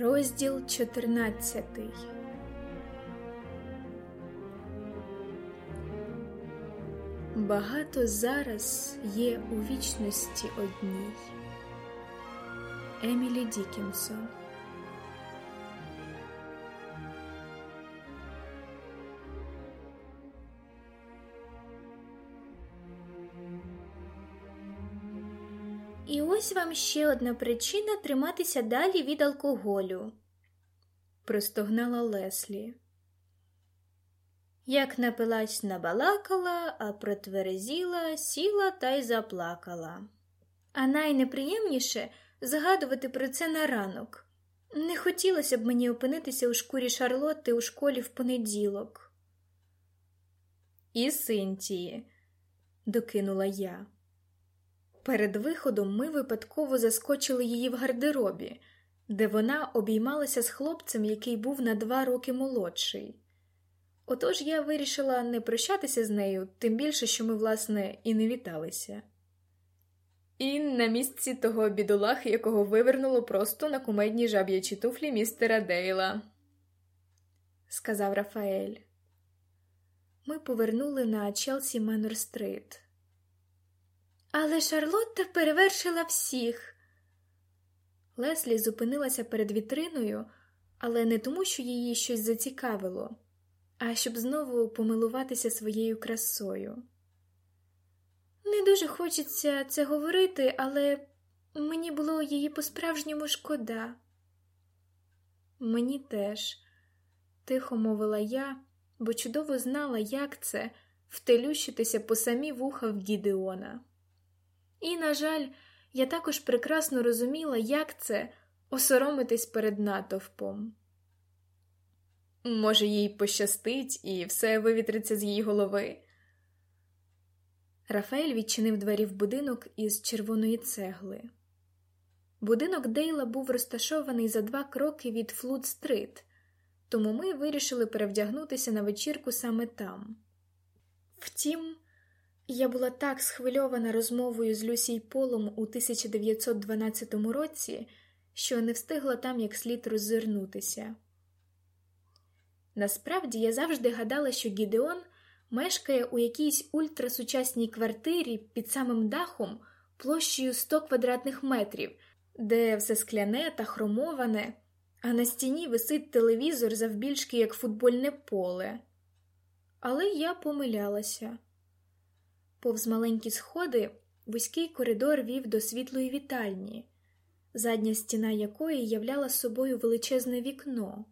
Розділ 14 Багато зараз є у вічності одній. Емілі Дікінсон вам ще одна причина триматися далі від алкоголю, простогнала Леслі. Як напилась набалакала, а протверезіла, сіла та й заплакала. А найнеприємніше згадувати про це на ранок. Не хотілося б мені опинитися у шкурі Шарлотти у школі в понеділок. І Синтії, докинула я. Перед виходом ми випадково заскочили її в гардеробі, де вона обіймалася з хлопцем, який був на два роки молодший. Отож я вирішила не прощатися з нею, тим більше, що ми, власне, і не віталися. І на місці того бідолахи, якого вивернуло просто на кумедні жаб'ячі туфлі містера Дейла, сказав Рафаель. Ми повернули на Челсі Менор Стрит. Але Шарлотта перевершила всіх. Леслі зупинилася перед вітриною, але не тому, що її щось зацікавило, а щоб знову помилуватися своєю красою. Не дуже хочеться це говорити, але мені було її по-справжньому шкода. Мені теж, тихо мовила я, бо чудово знала, як це втелющитися по самі вуха в Гідеона. І, на жаль, я також прекрасно розуміла, як це осоромитись перед натовпом. Може, їй пощастить і все вивітриться з її голови. Рафаель відчинив двері в будинок із червоної цегли. Будинок Дейла був розташований за два кроки від Флуд-стрит, тому ми вирішили перевдягнутися на вечірку саме там. Втім, я була так схвильована розмовою з Люсій Полом у 1912 році, що не встигла там як слід роззирнутися. Насправді я завжди гадала, що Гідеон мешкає у якійсь ультрасучасній квартирі під самим дахом площею 100 квадратних метрів, де все скляне та хромоване, а на стіні висить телевізор завбільшки як футбольне поле. Але я помилялася. Повз маленькі сходи вузький коридор вів до світлої вітальні, задня стіна якої являла собою величезне вікно,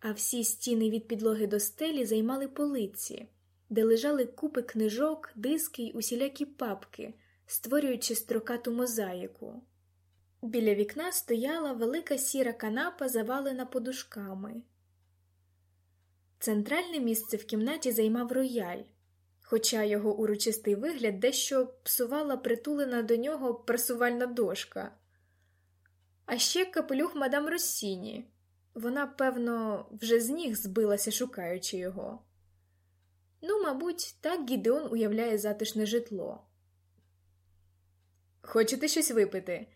а всі стіни від підлоги до стелі займали полиці, де лежали купи книжок, диски й усілякі папки, створюючи строкату мозаїку. Біля вікна стояла велика сіра канапа, завалена подушками. Центральне місце в кімнаті займав рояль хоча його урочистий вигляд дещо псувала притулена до нього пресувальна дошка. А ще капелюх мадам Россіні. Вона, певно, вже з ніг збилася, шукаючи його. Ну, мабуть, так Гідеон уявляє затишне житло. Хочете щось випити?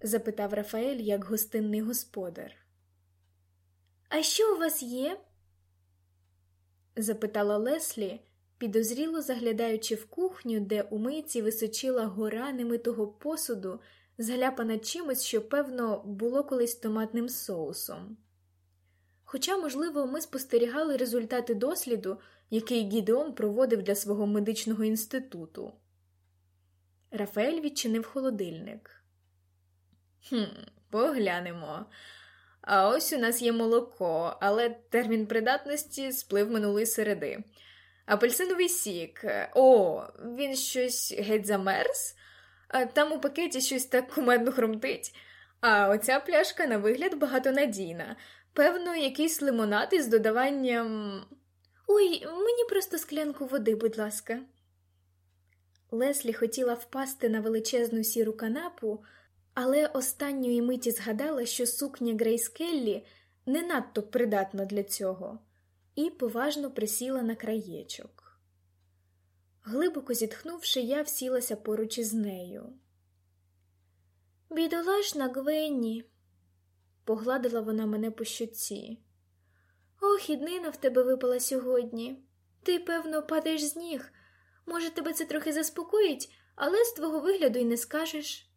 запитав Рафаель як гостинний господар. А що у вас є? запитала Леслі, підозріло заглядаючи в кухню, де у миці височила гора немитого посуду, згляпана чимось, що, певно, було колись томатним соусом. Хоча, можливо, ми спостерігали результати досліду, який Гідеон проводив для свого медичного інституту. Рафаель відчинив холодильник. «Хм, Поглянемо. А ось у нас є молоко, але термін придатності сплив минулої середи. Апельсиновий сік. О, він щось геть замерз, там у пакеті щось так кумедно хрумтить. А оця пляшка, на вигляд, багатонадійна. Певно, якийсь лимонад із додаванням. Ой, мені просто склянку води, будь ласка. Леслі хотіла впасти на величезну сіру канапу, але останньої миті згадала, що сукня Грейс Келлі не надто придатна для цього і поважно присіла на краєчок. Глибоко зітхнувши, я всілася поруч із нею. Бідолашна Гвенні, погладила вона мене по щуці. Ох, іднина в тебе випала сьогодні. Ти, певно, падаєш з ніг. Може, тебе це трохи заспокоїть, але з твого вигляду й не скажеш.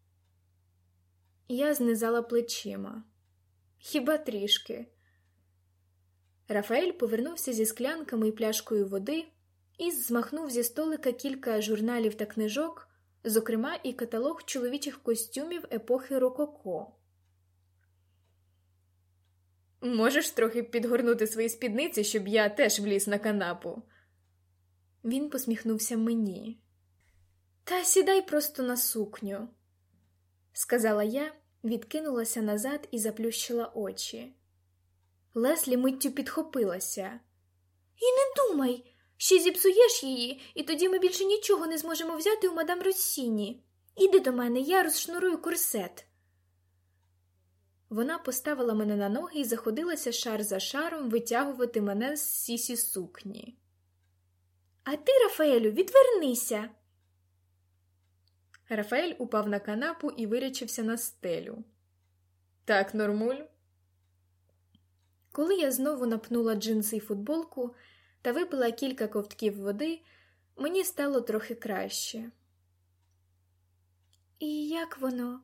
Я знизала плечима. Хіба трішки. Рафаель повернувся зі склянками і пляшкою води і змахнув зі столика кілька журналів та книжок, зокрема, і каталог чоловічих костюмів епохи Рококо. Можеш трохи підгорнути свої спідниці, щоб я теж вліз на канапу. Він посміхнувся мені. Та сідай просто на сукню, сказала я, відкинулася назад і заплющила очі. Леслі миттю підхопилася. І не думай, ще зіпсуєш її, і тоді ми більше нічого не зможемо взяти у мадам Росіні. Іди до мене, я розшнурую корсет. Вона поставила мене на ноги і заходилася шар за шаром витягувати мене з сісі сукні. А ти, Рафаелю, відвернися. Рафаель упав на канапу і вирячився на стелю. Так, нормуль. Коли я знову напнула джинси й футболку та випила кілька ковтків води, мені стало трохи краще. І як воно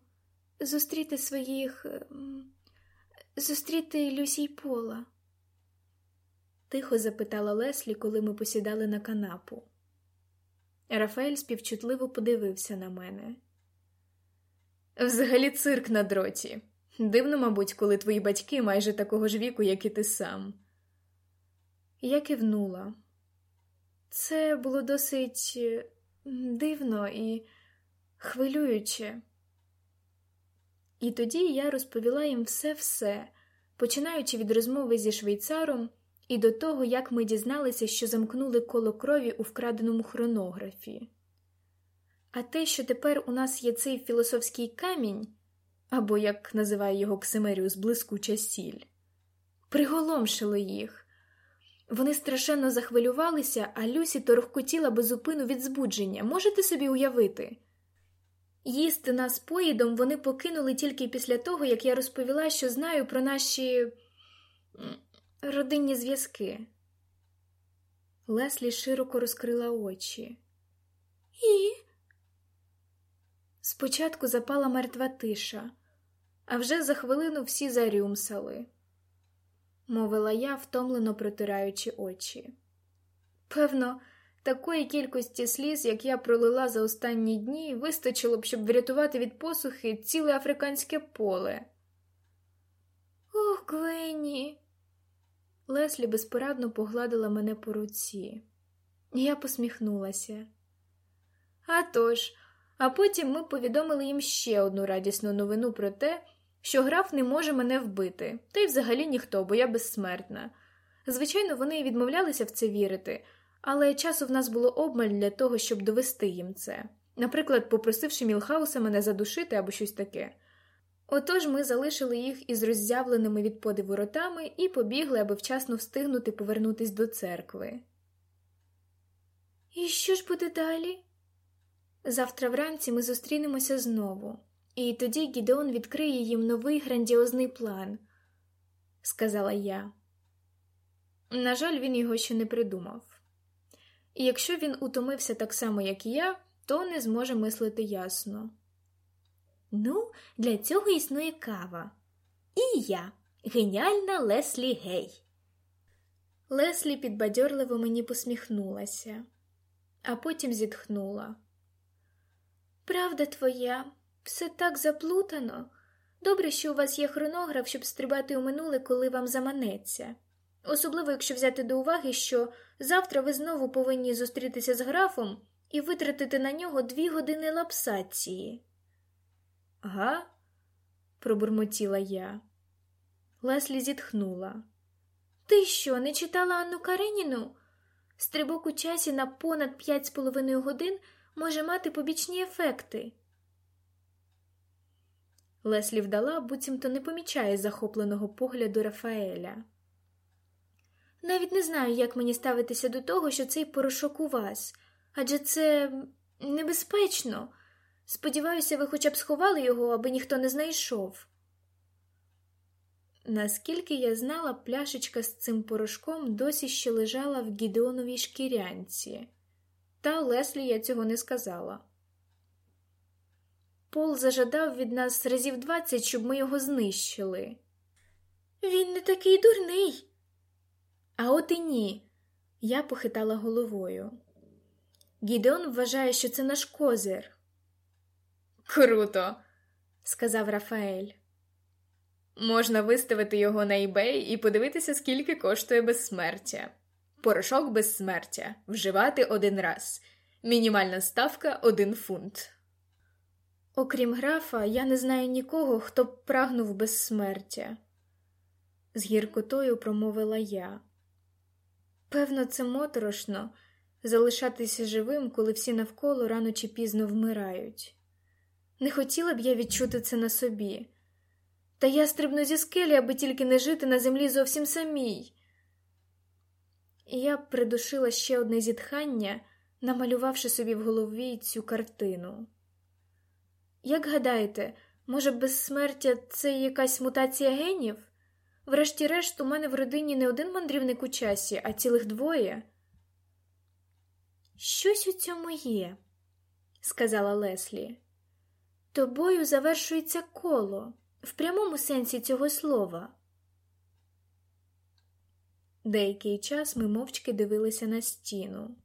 зустріти своїх, ем, зустріти Люсі й Пола? тихо запитала Леслі, коли ми посідали на канапу. Рафаель співчутливо подивився на мене. Взагалі цирк на дроті. Дивно, мабуть, коли твої батьки майже такого ж віку, як і ти сам. Я кивнула. Це було досить дивно і хвилююче. І тоді я розповіла їм все-все, починаючи від розмови зі швейцаром і до того, як ми дізналися, що замкнули коло крові у вкраденому хронографі. А те, що тепер у нас є цей філософський камінь, або, як називає його Ксимеріус, блискуча сіль, приголомшило їх. Вони страшенно захвилювалися, а Люсі торохкотіла безупину від збудження. Можете собі уявити? Їсти нас поїдом вони покинули тільки після того, як я розповіла, що знаю про наші родинні зв'язки. Леслі широко розкрила очі. І спочатку запала мертва тиша, а вже за хвилину всі зарюмсали, мовила я, втомлено протираючи очі. Певно, такої кількості сліз, як я пролила за останні дні, вистачило б, щоб врятувати від посухи ціле африканське поле. Ох, Гвені, Леслі безпорадно погладила мене по руці. Я посміхнулася. «А тож, а потім ми повідомили їм ще одну радісну новину про те, що граф не може мене вбити, та й взагалі ніхто, бо я безсмертна. Звичайно, вони відмовлялися в це вірити, але часу в нас було обмаль для того, щоб довести їм це, наприклад, попросивши Мілхауса мене задушити або щось таке. Отож ми залишили їх із роззявленими від подиву ротами і побігли, аби вчасно встигнути повернутись до церкви. І що ж буде далі? Завтра вранці ми зустрінемося знову, і тоді Гідеон відкриє їм новий грандіозний план, сказала я. На жаль, він його ще не придумав. І якщо він утомився так само, як і я, то не зможе мислити ясно. Ну, для цього існує кава. І я, геніальна Леслі Гей. Леслі підбадьорливо мені посміхнулася, а потім зітхнула. Правда твоя, все так заплутано. Добре, що у вас є хронограф, щоб стрибати у минуле, коли вам заманеться. Особливо, якщо взяти до уваги, що завтра ви знову повинні зустрітися з графом і витратити на нього дві години лапсації. Га? пробурмотіла я. Леслі зітхнула. Ти що, не читала Анну Кареніну? Стрибок у часі на понад п'ять з половиною годин може мати побічні ефекти. Леслі вдала, буцімто не помічає захопленого погляду Рафаеля. Навіть не знаю, як мені ставитися до того, що цей порошок у вас, адже це небезпечно. Сподіваюся, ви хоча б сховали його, аби ніхто не знайшов. Наскільки я знала, пляшечка з цим порошком досі ще лежала в Гідеоновій шкірянці, та Леслі я цього не сказала. Пол зажадав від нас разів двадцять, щоб ми його знищили. Він не такий дурний. А от і ні. Я похитала головою. Гідеон вважає, що це наш козир. Круто, сказав Рафаель. Можна виставити його на eBay і подивитися, скільки коштує безсмертя. Порошок безсмертя. Вживати один раз. Мінімальна ставка один фунт. Окрім графа, я не знаю нікого, хто б прагнув безсмертя. З гіркотою промовила я. Певно, це моторошно залишатися живим, коли всі навколо рано чи пізно вмирають. Не хотіла б я відчути це на собі. Та я стрибну зі скелі, аби тільки не жити на землі зовсім самій. І я придушила ще одне зітхання, намалювавши собі в голові цю картину. Як гадаєте, може, безсмертя це якась мутація генів? Врешті-решт, у мене в родині не один мандрівник у часі, а цілих двоє. Щось у цьому є, сказала Леслі. Тобою завершується коло в прямому сенсі цього слова. Деякий час ми мовчки дивилися на стіну.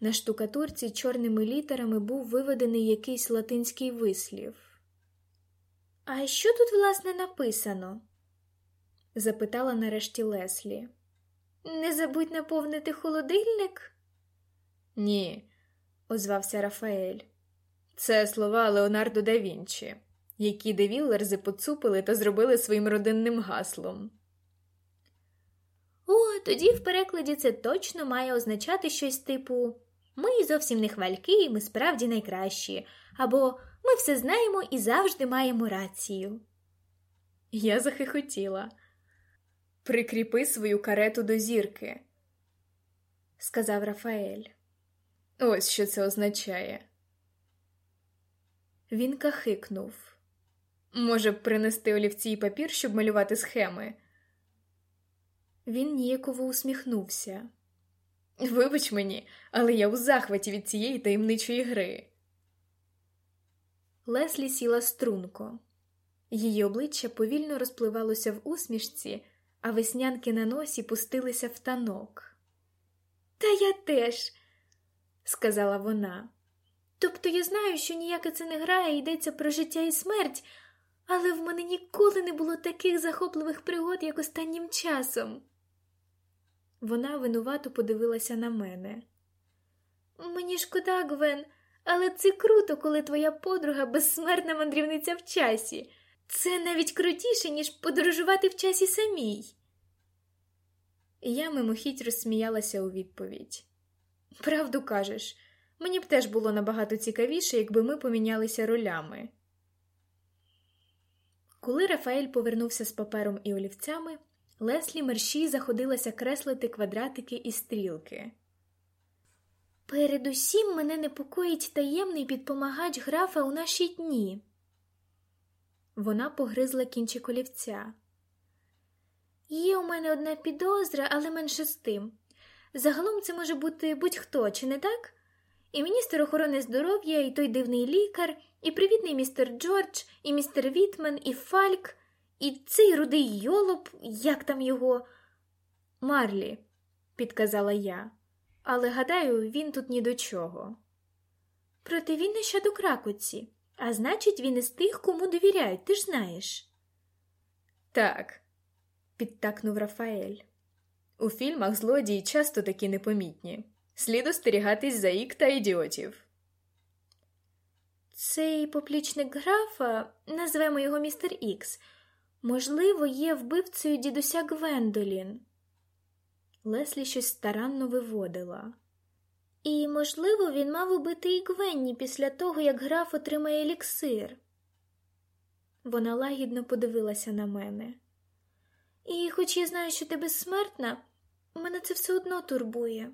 На штукатурці чорними літерами був виведений якийсь латинський вислів. А що тут, власне, написано? запитала нарешті Леслі. Не забудь наповнити холодильник? Ні, озвався Рафаель. Це слова Леонардо да Вінчі, які девіллерзи поцупили та зробили своїм родинним гаслом. О, тоді в перекладі це точно має означати щось типу Ми зовсім не хвальки, ми справді найкращі, або Ми все знаємо і завжди маємо рацію. Я захихотіла. Прикріпи свою карету до зірки, сказав Рафаель. Ось що це означає. Він кахикнув. Може б принести олівці й папір, щоб малювати схеми. Він ніяково усміхнувся. Вибач мені, але я у захваті від цієї таємничої гри. Леслі сіла струнко. Її обличчя повільно розпливалося в усмішці, а веснянки на носі пустилися в танок. Та я теж, сказала вона. Тобто я знаю, що ніяка це не гра і йдеться про життя і смерть, але в мене ніколи не було таких захопливих пригод, як останнім часом. Вона винувато подивилася на мене. Мені шкода, Гвен, але це круто, коли твоя подруга безсмертна мандрівниця в часі. Це навіть крутіше, ніж подорожувати в часі самій. Я мимохідь розсміялася у відповідь. Правду кажеш, мені б теж було набагато цікавіше, якби ми помінялися ролями. Коли Рафаель повернувся з папером і олівцями, Леслі мерщій заходилася креслити квадратики і стрілки. Передусім мене непокоїть таємний підпомагач графа у наші дні. Вона погризла кінчик олівця. Є у мене одна підозра, але менше з тим. Загалом це може бути будь-хто, чи не так? І міністр охорони здоров'я, і той дивний лікар, і привітний містер Джордж, і містер Вітмен, і Фальк, і цей рудий йолоп, як там його. Марлі, підказала я, але гадаю, він тут ні до чого. Проте він нащадок Ракоці, а значить, він із тих, кому довіряють, ти ж знаєш. Так, підтакнув Рафаель. У фільмах злодії часто такі непомітні. Слід остерігатись за ік та ідіотів. Цей поплічник графа, назвемо його містер Ікс, можливо, є вбивцею дідуся Гвендолін. Леслі щось старанно виводила. І, можливо, він мав убити і Гвенні після того, як граф отримає еліксир. Вона лагідно подивилася на мене. І, хоч я знаю, що ти безсмертна, мене це все одно турбує.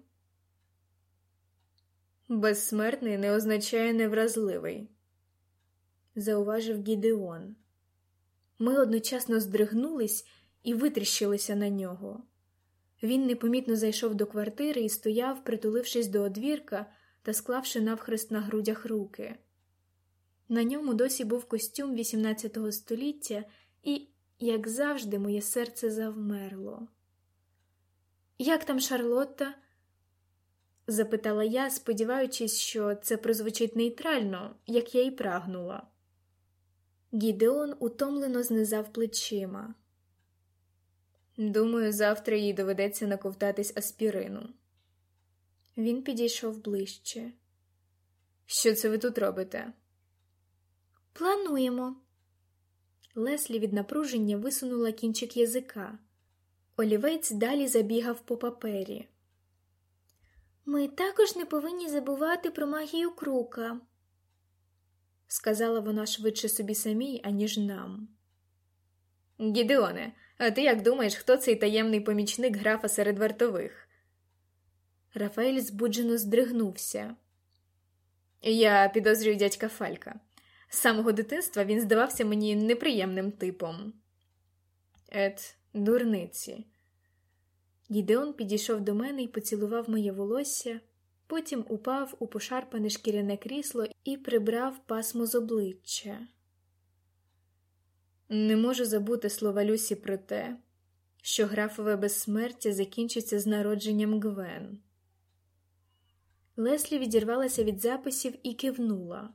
Безсмертний не означає невразливий, зауважив Гідеон. Ми одночасно здригнулись і витріщилися на нього. Він непомітно зайшов до квартири і стояв, притулившись до одвірка та склавши навхрест на грудях руки. На ньому досі був костюм XVIII століття, і, як завжди, моє серце завмерло. Як там Шарлотта? запитала я, сподіваючись, що це прозвучить нейтрально, як я й прагнула. Гідеон утомлено знизав плечима. Думаю, завтра їй доведеться наковтатись аспірину. Він підійшов ближче. Що це ви тут робите? Плануємо. Леслі від напруження висунула кінчик язика. Олівець далі забігав по папері. Ми також не повинні забувати про магію крука, сказала вона швидше собі самій, аніж нам. Гідеоне, а ти як думаєш, хто цей таємний помічник графа серед вартових? Рафаель збуджено здригнувся. Я підозрюю дядька Фалька. З самого дитинства він здавався мені неприємним типом. Ет, дурниці. Гідеон підійшов до мене і поцілував моє волосся, потім упав у пошарпане шкіряне крісло і прибрав пасмо з обличчя. Не можу забути слова Люсі про те, що графове безсмертя закінчиться з народженням Гвен. Леслі відірвалася від записів і кивнула.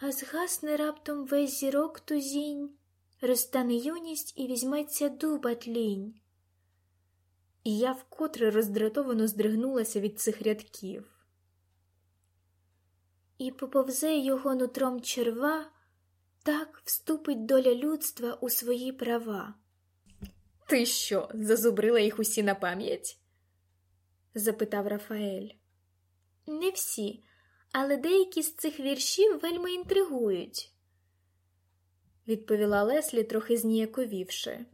А згасне раптом весь зірок тузінь, розтане юність і візьметься дуба тлінь. І я вкотре роздратовано здригнулася від цих рядків. І поповзе його нутром черва, так вступить доля людства у свої права. Ти що, зазубрила їх усі на пам'ять? запитав Рафаель. Не всі, але деякі з цих віршів вельми інтригують, відповіла Леслі, трохи зніяковівши.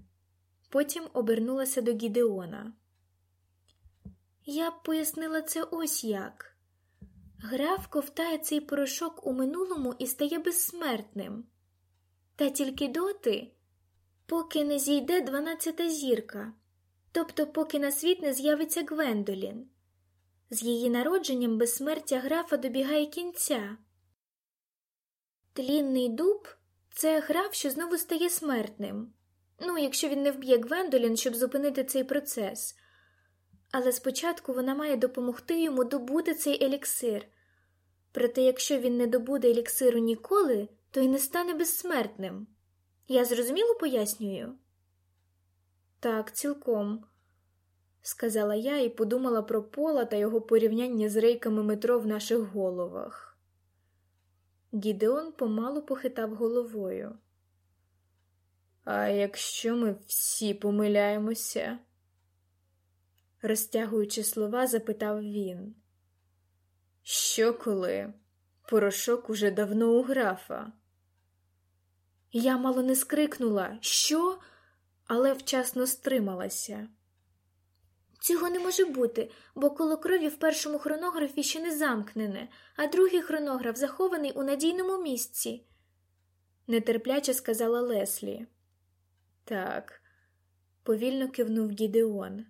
Потім обернулася до Гідеона. Я б пояснила це ось як. Граф ковтає цей порошок у минулому і стає безсмертним. Та тільки доти, поки не зійде дванадцята зірка, тобто поки на світ не з'явиться Гвендолін. З її народженням безсмертя графа добігає кінця. Тлінний дуб це граф, що знову стає смертним. Ну, якщо він не вб'є Гвендолін, щоб зупинити цей процес. Але спочатку вона має допомогти йому добути цей еліксир. Проте, якщо він не добуде еліксиру ніколи, то й не стане безсмертним. Я зрозуміло пояснюю? Так, цілком, сказала я і подумала про пола та його порівняння з рейками метро в наших головах. Гідеон помалу похитав головою. А якщо ми всі помиляємося? Розтягуючи слова, запитав він. Що коли? Порошок уже давно у графа. Я мало не скрикнула, що, але вчасно стрималася. Цього не може бути, бо коло крові в першому хронографі ще не замкнене, а другий хронограф захований у надійному місці, нетерпляче сказала Леслі. Так, повільно кивнув Гідеон.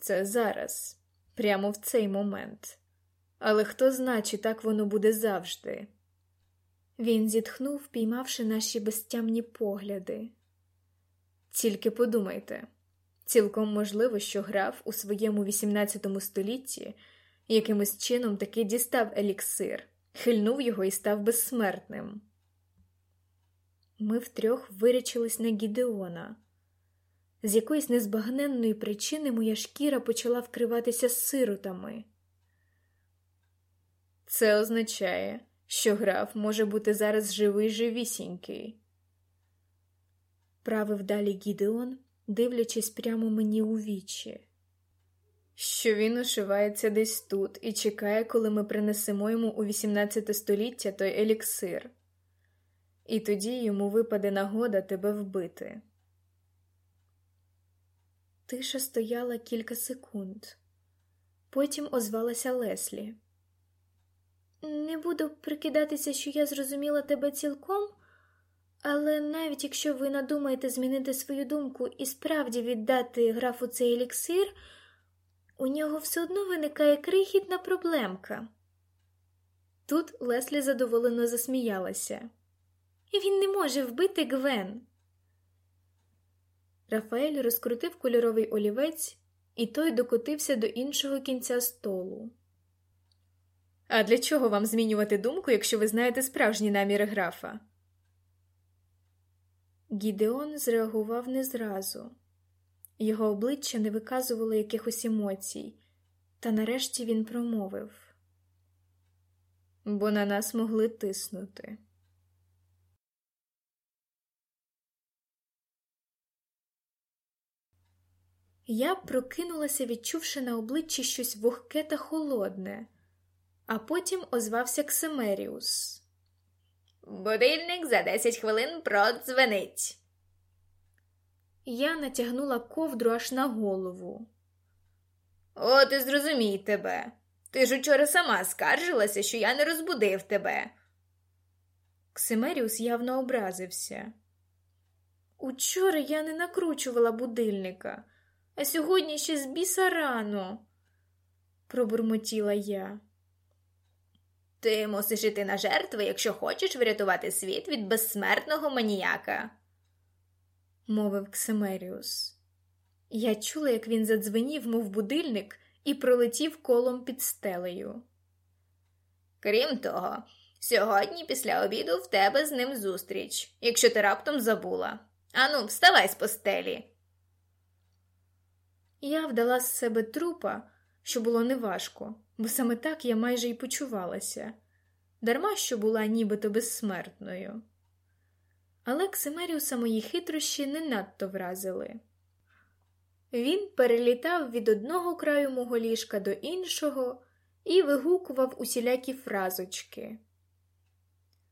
Це зараз, прямо в цей момент. Але хто зна, чи так воно буде завжди. Він зітхнув, піймавши наші безтямні погляди. Тільки подумайте цілком можливо, що граф у своєму XVIII столітті якимось чином таки дістав еліксир, хильнув його і став безсмертним. Ми втрьох вирячились на Гідеона. З якоїсь незбагненної причини моя шкіра почала вкриватися сиротами. Це означає, що граф може бути зараз живий живісінький. Правив далі Гідеон, дивлячись прямо мені у вічі. Що він ошивається десь тут і чекає, коли ми принесемо йому у XVIII століття той еліксир, і тоді йому випаде нагода тебе вбити. Тиша стояла кілька секунд. Потім озвалася Леслі. Не буду прикидатися, що я зрозуміла тебе цілком, Але навіть якщо ви надумаєте змінити свою думку і справді віддати графу цей еліксир, у нього все одно виникає крихітна проблемка. Тут Леслі задоволено засміялася. Він не може вбити Гвен. Рафаель розкрутив кольоровий олівець, і той докотився до іншого кінця столу. А для чого вам змінювати думку, якщо ви знаєте справжні наміри графа? Гідеон зреагував не зразу. Його обличчя не виказувало якихось емоцій, та нарешті він промовив бо на нас могли тиснути. Я прокинулася, відчувши на обличчі щось вогке та холодне, а потім озвався Ксемеріус. Будильник за десять хвилин продзвенить. Я натягнула ковдру аж на голову. От і зрозумій тебе. Ти ж учора сама скаржилася, що я не розбудив тебе. Ксимеріус явно образився. Учора я не накручувала будильника, а сьогодні ще з біса рано, пробурмотіла я. Ти мусиш іти на жертви, якщо хочеш врятувати світ від безсмертного маніяка, мовив Ксимеріус. Я чула, як він задзвенів, мов будильник, і пролетів колом під стелею. Крім того, сьогодні після обіду в тебе з ним зустріч, якщо ти раптом забула. Ану, вставай з постелі. Я вдала з себе трупа, що було неважко, бо саме так я майже й почувалася, дарма що була нібито безсмертною. Але Ксимеріуса мої хитрощі не надто вразили. Він перелітав від одного краю мого ліжка до іншого і вигукував усілякі фразочки.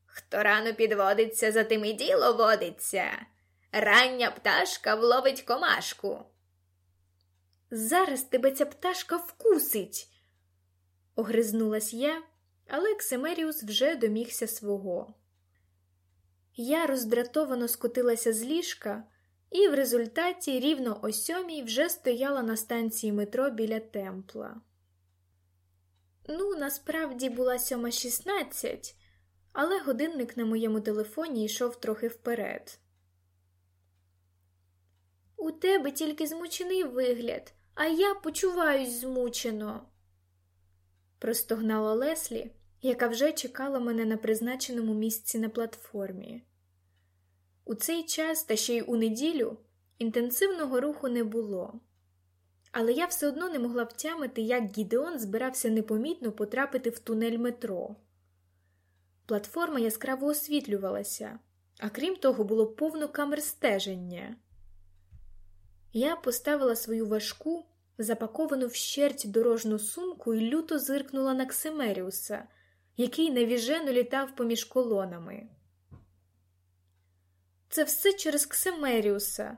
Хто рано підводиться, за тим і діло водиться. Рання пташка вловить комашку. Зараз тебе ця пташка вкусить, огризнулась я, але Ксимеріус вже домігся свого. Я роздратовано скотилася з ліжка і в результаті рівно о сьомій вже стояла на станції метро біля темпла. Ну, насправді була сьома шістнадцять, але годинник на моєму телефоні йшов трохи вперед. У тебе тільки змучений вигляд, а я почуваюсь змучено, простогнала Леслі, яка вже чекала мене на призначеному місці на платформі. У цей час, та ще й у неділю, інтенсивного руху не було. Але я все одно не могла втямити, як Гідеон збирався непомітно потрапити в тунель метро. Платформа яскраво освітлювалася, а крім того, було повно камер стеження. Я поставила свою важку, запаковану вщерть дорожну сумку і люто зиркнула на Ксимеріуса, який навіжено літав поміж колонами. Це все через Ксемеріуса.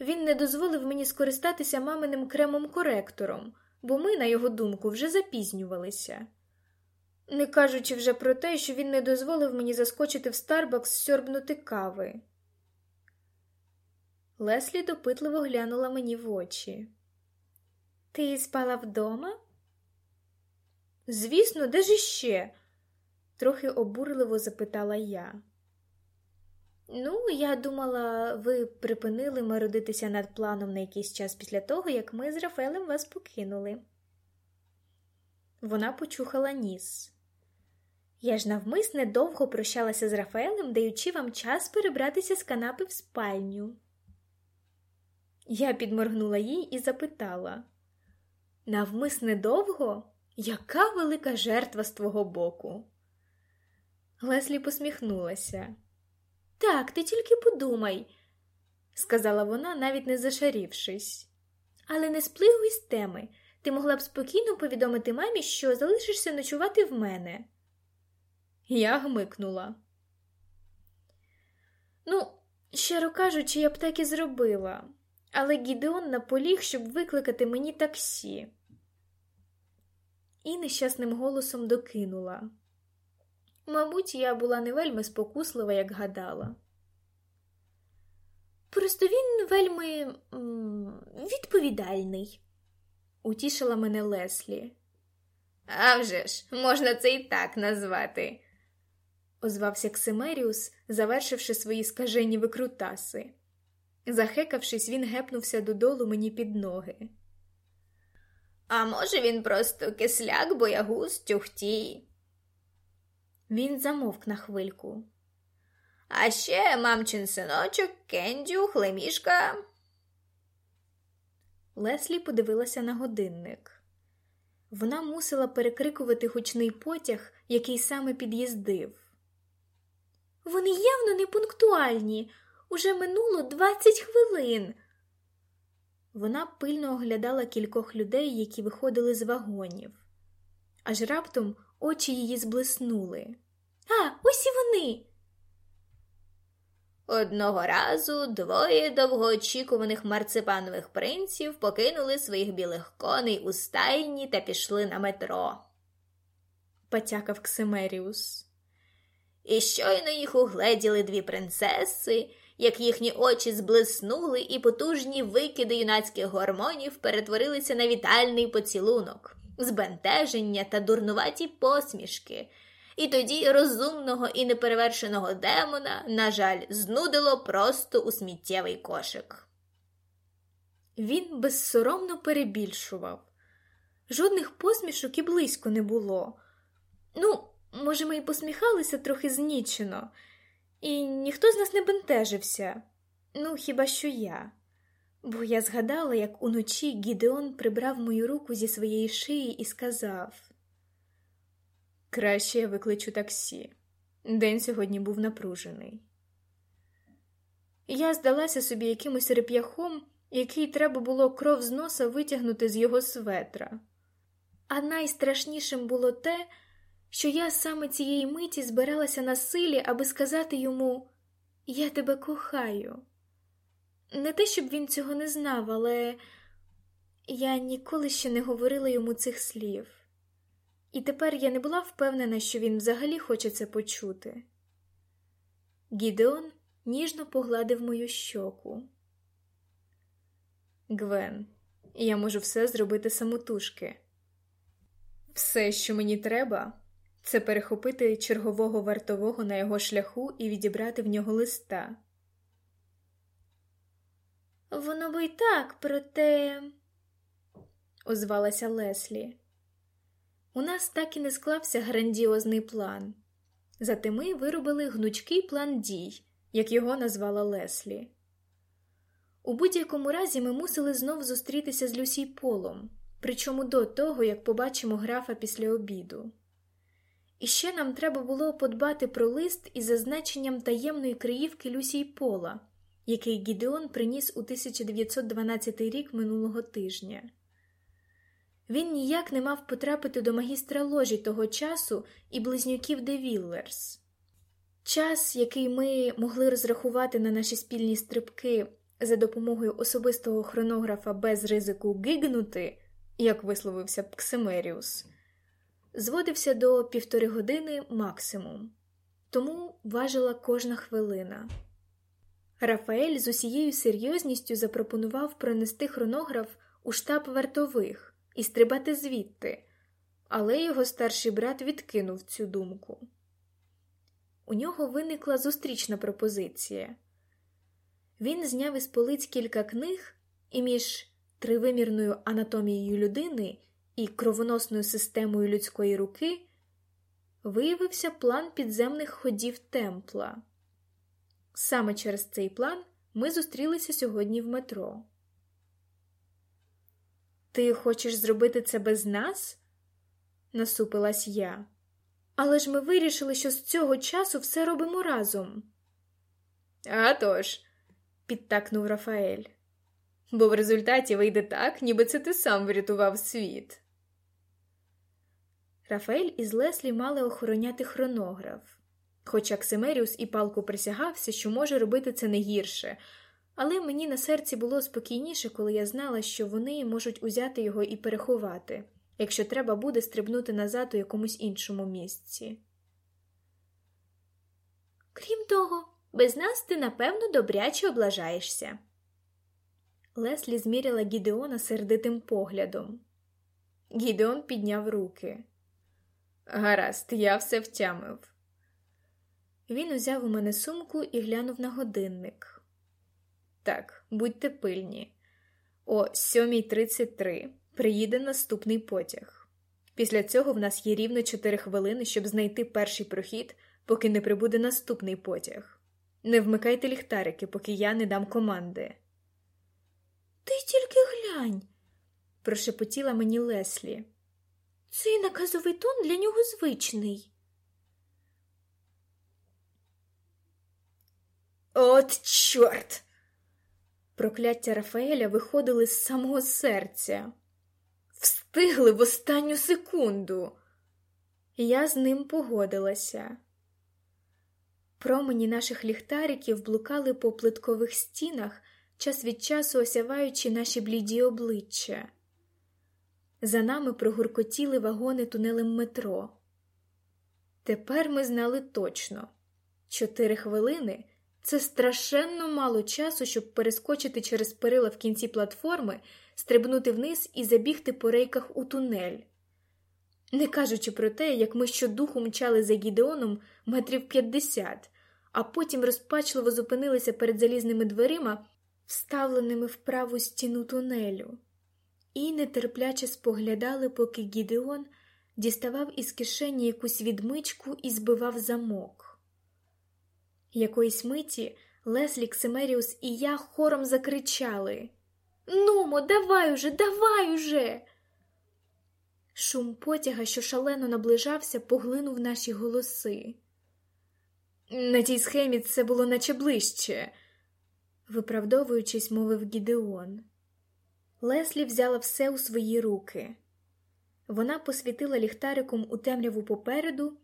Він не дозволив мені скористатися маминим кремом коректором, бо ми, на його думку, вже запізнювалися. Не кажучи вже про те, що він не дозволив мені заскочити в Старбакс сьорбнути кави. Леслі допитливо глянула мені в очі. Ти спала вдома? Звісно, де ж іще? трохи обурливо запитала я. Ну, я думала, ви припинили мародитися над планом на якийсь час після того, як ми з Рафаелем вас покинули. Вона почухала ніс. Я ж навмисне довго прощалася з Рафаелем, даючи вам час перебратися з канапи в спальню. Я підморгнула їй і запитала Навмисне довго? Яка велика жертва з твого боку? Леслі посміхнулася. Так, ти тільки подумай, сказала вона, навіть не зашарівшись. Але не сплигуй з теми. Ти могла б спокійно повідомити мамі, що залишишся ночувати в мене. Я гмикнула. Ну, щиро кажучи, я б так і зробила, але Гідеон наполіг, щоб викликати мені таксі. І нещасним голосом докинула. Мабуть, я була не вельми спокуслива, як гадала. Просто він вельми відповідальний, утішила мене Леслі. «А вже ж, можна це і так назвати, озвався Ксимеріус, завершивши свої скажені викрутаси. Захекавшись, він гепнувся додолу мені під ноги. А може, він просто кисляк, боягуз, тюхтій. Він замовк на хвильку. А ще мамчин синочок, Кендю, хлемішка. Леслі подивилася на годинник. Вона мусила перекрикувати гучний потяг, який саме під'їздив. Вони явно не пунктуальні. Уже минуло двадцять хвилин. Вона пильно оглядала кількох людей, які виходили з вагонів. Аж раптом очі її зблиснули. А, ось і вони. Одного разу двоє довгоочікуваних марципанових принців покинули своїх білих коней у стайні та пішли на метро. Потякав Ксимеріус. І щойно їх угледіли дві принцеси, як їхні очі зблиснули, і потужні викиди юнацьких гормонів перетворилися на вітальний поцілунок, збентеження та дурнуваті посмішки. І тоді розумного і неперевершеного демона, на жаль, знудило просто у сміттєвий кошик. Він безсоромно перебільшував. Жодних посмішок і близько не було. Ну, може, ми й посміхалися трохи знічено, і ніхто з нас не бентежився, ну, хіба що я. Бо я згадала, як уночі Гідеон прибрав мою руку зі своєї шиї і сказав Краще я викличу таксі. День сьогодні був напружений. Я здалася собі якимось реп'яхом, який треба було кров з носа витягнути з його светра. А найстрашнішим було те, що я саме цієї миті збиралася на силі, аби сказати йому Я тебе кохаю. Не те, щоб він цього не знав, але я ніколи ще не говорила йому цих слів. І тепер я не була впевнена, що він взагалі хоче це почути. Гідеон ніжно погладив мою щоку. Гвен, я можу все зробити самотужки. Все, що мені треба, це перехопити чергового вартового на його шляху і відібрати в нього листа. Воно би й так, проте, озвалася Леслі. У нас так і не склався грандіозний план. Зате ми виробили гнучкий план дій, як його назвала Леслі. У будь-якому разі ми мусили знов зустрітися з Люсій Полом, причому до того, як побачимо графа після обіду. І ще нам треба було подбати про лист із зазначенням таємної криївки Люсій Пола, який Гідеон приніс у 1912 рік минулого тижня. Він ніяк не мав потрапити до магістра ложі того часу і близнюків де Віллерс. Час, який ми могли розрахувати на наші спільні стрибки за допомогою особистого хронографа без ризику гигнути, як висловився Ксимеріус, зводився до півтори години максимум, тому важила кожна хвилина. Рафаель з усією серйозністю запропонував пронести хронограф у штаб вартових і стрибати звідти, але його старший брат відкинув цю думку. У нього виникла зустрічна пропозиція. Він зняв із полиць кілька книг і між тривимірною анатомією людини і кровоносною системою людської руки виявився план підземних ходів темпла. Саме через цей план ми зустрілися сьогодні в метро. Ти хочеш зробити це без нас? насупилась я. Але ж ми вирішили, що з цього часу все робимо разом. «А тож», – підтакнув Рафаель. Бо в результаті вийде так, ніби це ти сам врятував світ. Рафаель із Леслі мали охороняти хронограф, хоча Ксимеріус і палку присягався, що може робити це не гірше, але мені на серці було спокійніше, коли я знала, що вони можуть узяти його і переховати, якщо треба буде стрибнути назад у якомусь іншому місці. Крім того, Без нас ти, напевно, добряче облажаєшся. Леслі зміряла Гідеона сердитим поглядом. Гідеон підняв руки. Гаразд, я все втямив. Він узяв у мене сумку і глянув на годинник. Так, будьте пильні. О 7.33 приїде наступний потяг. Після цього в нас є рівно 4 хвилини, щоб знайти перший прохід, поки не прибуде наступний потяг. Не вмикайте ліхтарики, поки я не дам команди. Ти тільки глянь, прошепотіла мені Леслі. Цей наказовий тон для нього звичний. От, чорт! Прокляття Рафаеля виходили з самого серця. Встигли в останню секунду. Я з ним погодилася. Промені наших ліхтариків блукали по плиткових стінах, час від часу осяваючи наші бліді обличчя. За нами прогуркотіли вагони тунелем метро. Тепер ми знали точно чотири хвилини це страшенно мало часу, щоб перескочити через перила в кінці платформи, стрибнути вниз і забігти по рейках у тунель. Не кажучи про те, як ми щодуху мчали за Гідеоном метрів п'ятдесят, а потім розпачливо зупинилися перед залізними дверима, вставленими в праву стіну тунелю, і нетерпляче споглядали, поки Гідеон діставав із кишені якусь відмичку і збивав замок. Якоїсь миті Леслі, Ксимеріус і я хором закричали Нумо, давай уже, давай уже. Шум потяга, що шалено наближався, поглинув наші голоси. На тій схемі це було наче ближче, виправдовуючись, мовив Гідеон. Леслі взяла все у свої руки. Вона посвітила ліхтариком у темряву попереду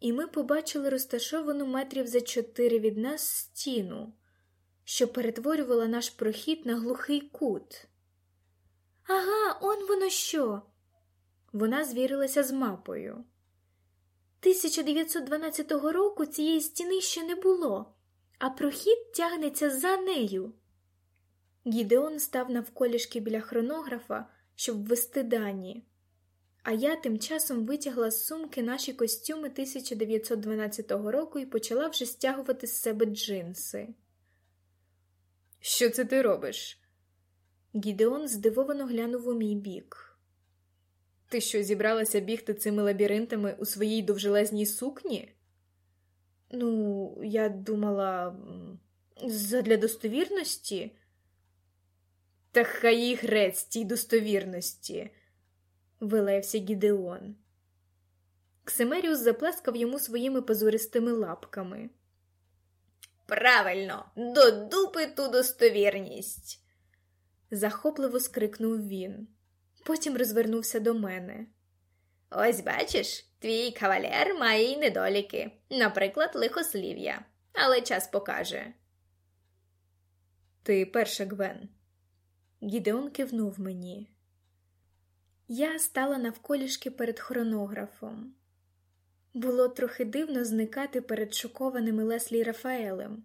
і ми побачили розташовану метрів за чотири від нас стіну, що перетворювала наш прохід на глухий кут. Ага, он воно що. Вона звірилася з мапою. 1912 року цієї стіни ще не було, а прохід тягнеться за нею. Гідеон став навколішки біля хронографа, щоб ввести дані а я тим часом витягла з сумки наші костюми 1912 року і почала вже стягувати з себе джинси. Що це ти робиш? Гідеон здивовано глянув у мій бік. Ти що, зібралася бігти цими лабіринтами у своїй довжелезній сукні? Ну, я думала, задля достовірності. Та хай їх грець тій достовірності вилаявся Гідеон. Ксимеріус заплескав йому своїми позористими лапками. Правильно, до дупи ту достовірність. захопливо скрикнув він. Потім розвернувся до мене. Ось бачиш, твій кавалер має й недоліки, наприклад, лихослів'я, але час покаже. Ти перша Гвен. Гідеон кивнув мені. Я стала навколішки перед хронографом. Було трохи дивно зникати перед шокованими Леслі Рафаелем,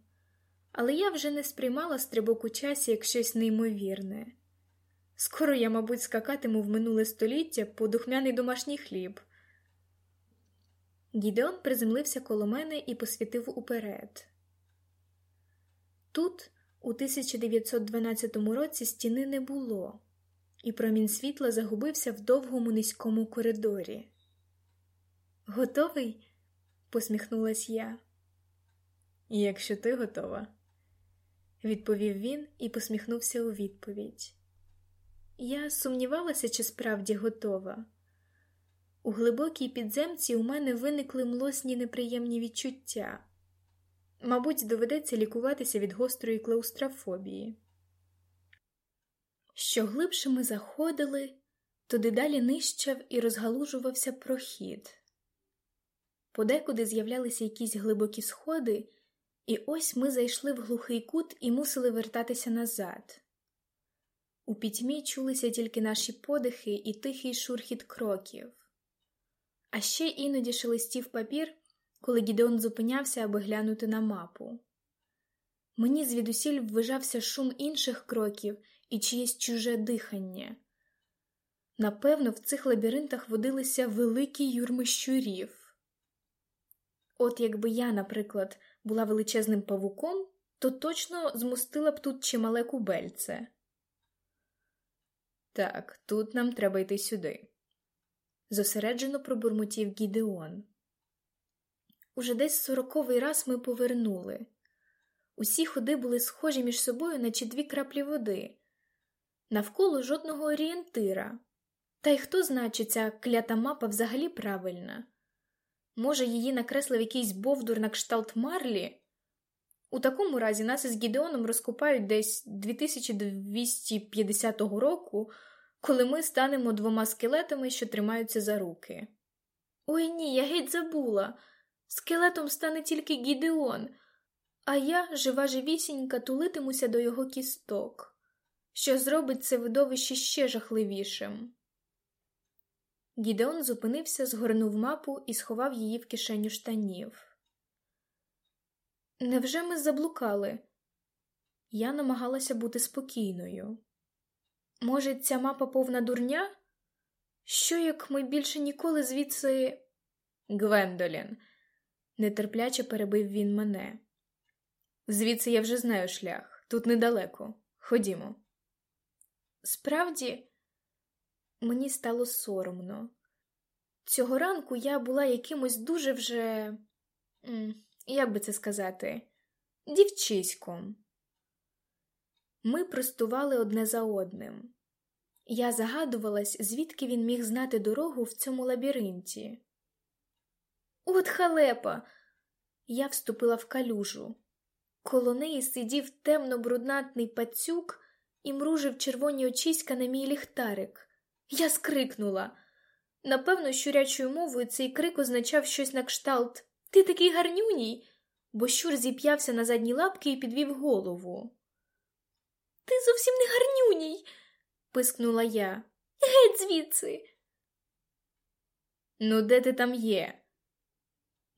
але я вже не сприймала стрибок у часі як щось неймовірне. Скоро я, мабуть, скакатиму в минуле століття по духмяний домашній хліб. Гідеон приземлився коло мене і посвітив уперед. Тут, у 1912 році, стіни не було і промінь світла загубився в довгому низькому коридорі. Готовий? посміхнулась я. Якщо ти готова, відповів він і посміхнувся у відповідь. Я сумнівалася, чи справді готова. У глибокій підземці у мене виникли млосні неприємні відчуття. Мабуть, доведеться лікуватися від гострої клаустрофобії. Що глибше ми заходили, то дедалі нищав і розгалужувався прохід. Подекуди з'являлися якісь глибокі сходи, і ось ми зайшли в глухий кут і мусили вертатися назад. У пітьмі чулися тільки наші подихи і тихий шурхіт кроків. А ще іноді шелестів папір, коли Гідеон зупинявся, аби глянути на мапу. Мені звідусіль ввижався шум інших кроків і чиєсь чуже дихання. Напевно, в цих лабіринтах водилися великі юрми щурів. От якби я, наприклад, була величезним павуком, то точно змустила б тут чимале кубельце. Так, тут нам треба йти сюди. Зосереджено пробурмотів Гідеон. Уже десь сороковий раз ми повернули. Усі ходи були схожі між собою, наче дві краплі води, навколо жодного орієнтира. Та й хто знає, чи ця клята мапа взагалі правильна? Може, її накреслив якийсь бовдур на кшталт Марлі? У такому разі нас із Гідеоном розкопають десь 2250 року, коли ми станемо двома скелетами, що тримаються за руки. Ой ні, я геть забула. Скелетом стане тільки Гідеон, а я, жива живісінька, тулитимуся до його кісток, що зробить це видовище ще жахливішим. Гідеон зупинився, згорнув мапу і сховав її в кишеню штанів. Невже ми заблукали? Я намагалася бути спокійною. Може, ця мапа повна дурня? Що як ми більше ніколи звідси. Гвендолін, нетерпляче перебив він мене. Звідси я вже знаю шлях, тут недалеко. Ходімо. Справді, мені стало соромно. Цього ранку я була якимось дуже вже, як би це сказати, дівчиськом. Ми простували одне за одним. Я загадувалась, звідки він міг знати дорогу в цьому лабіринті. От халепа! Я вступила в калюжу. Коло неї сидів темно бруднатний пацюк і мружив червоні очиська на мій ліхтарик. Я скрикнула. Напевно, щурячою мовою цей крик означав щось на кшталт Ти такий гарнюній, бо щур зіп'явся на задні лапки і підвів голову. Ти зовсім не гарнюній, пискнула я. Геть звідси. Ну, де ти там є?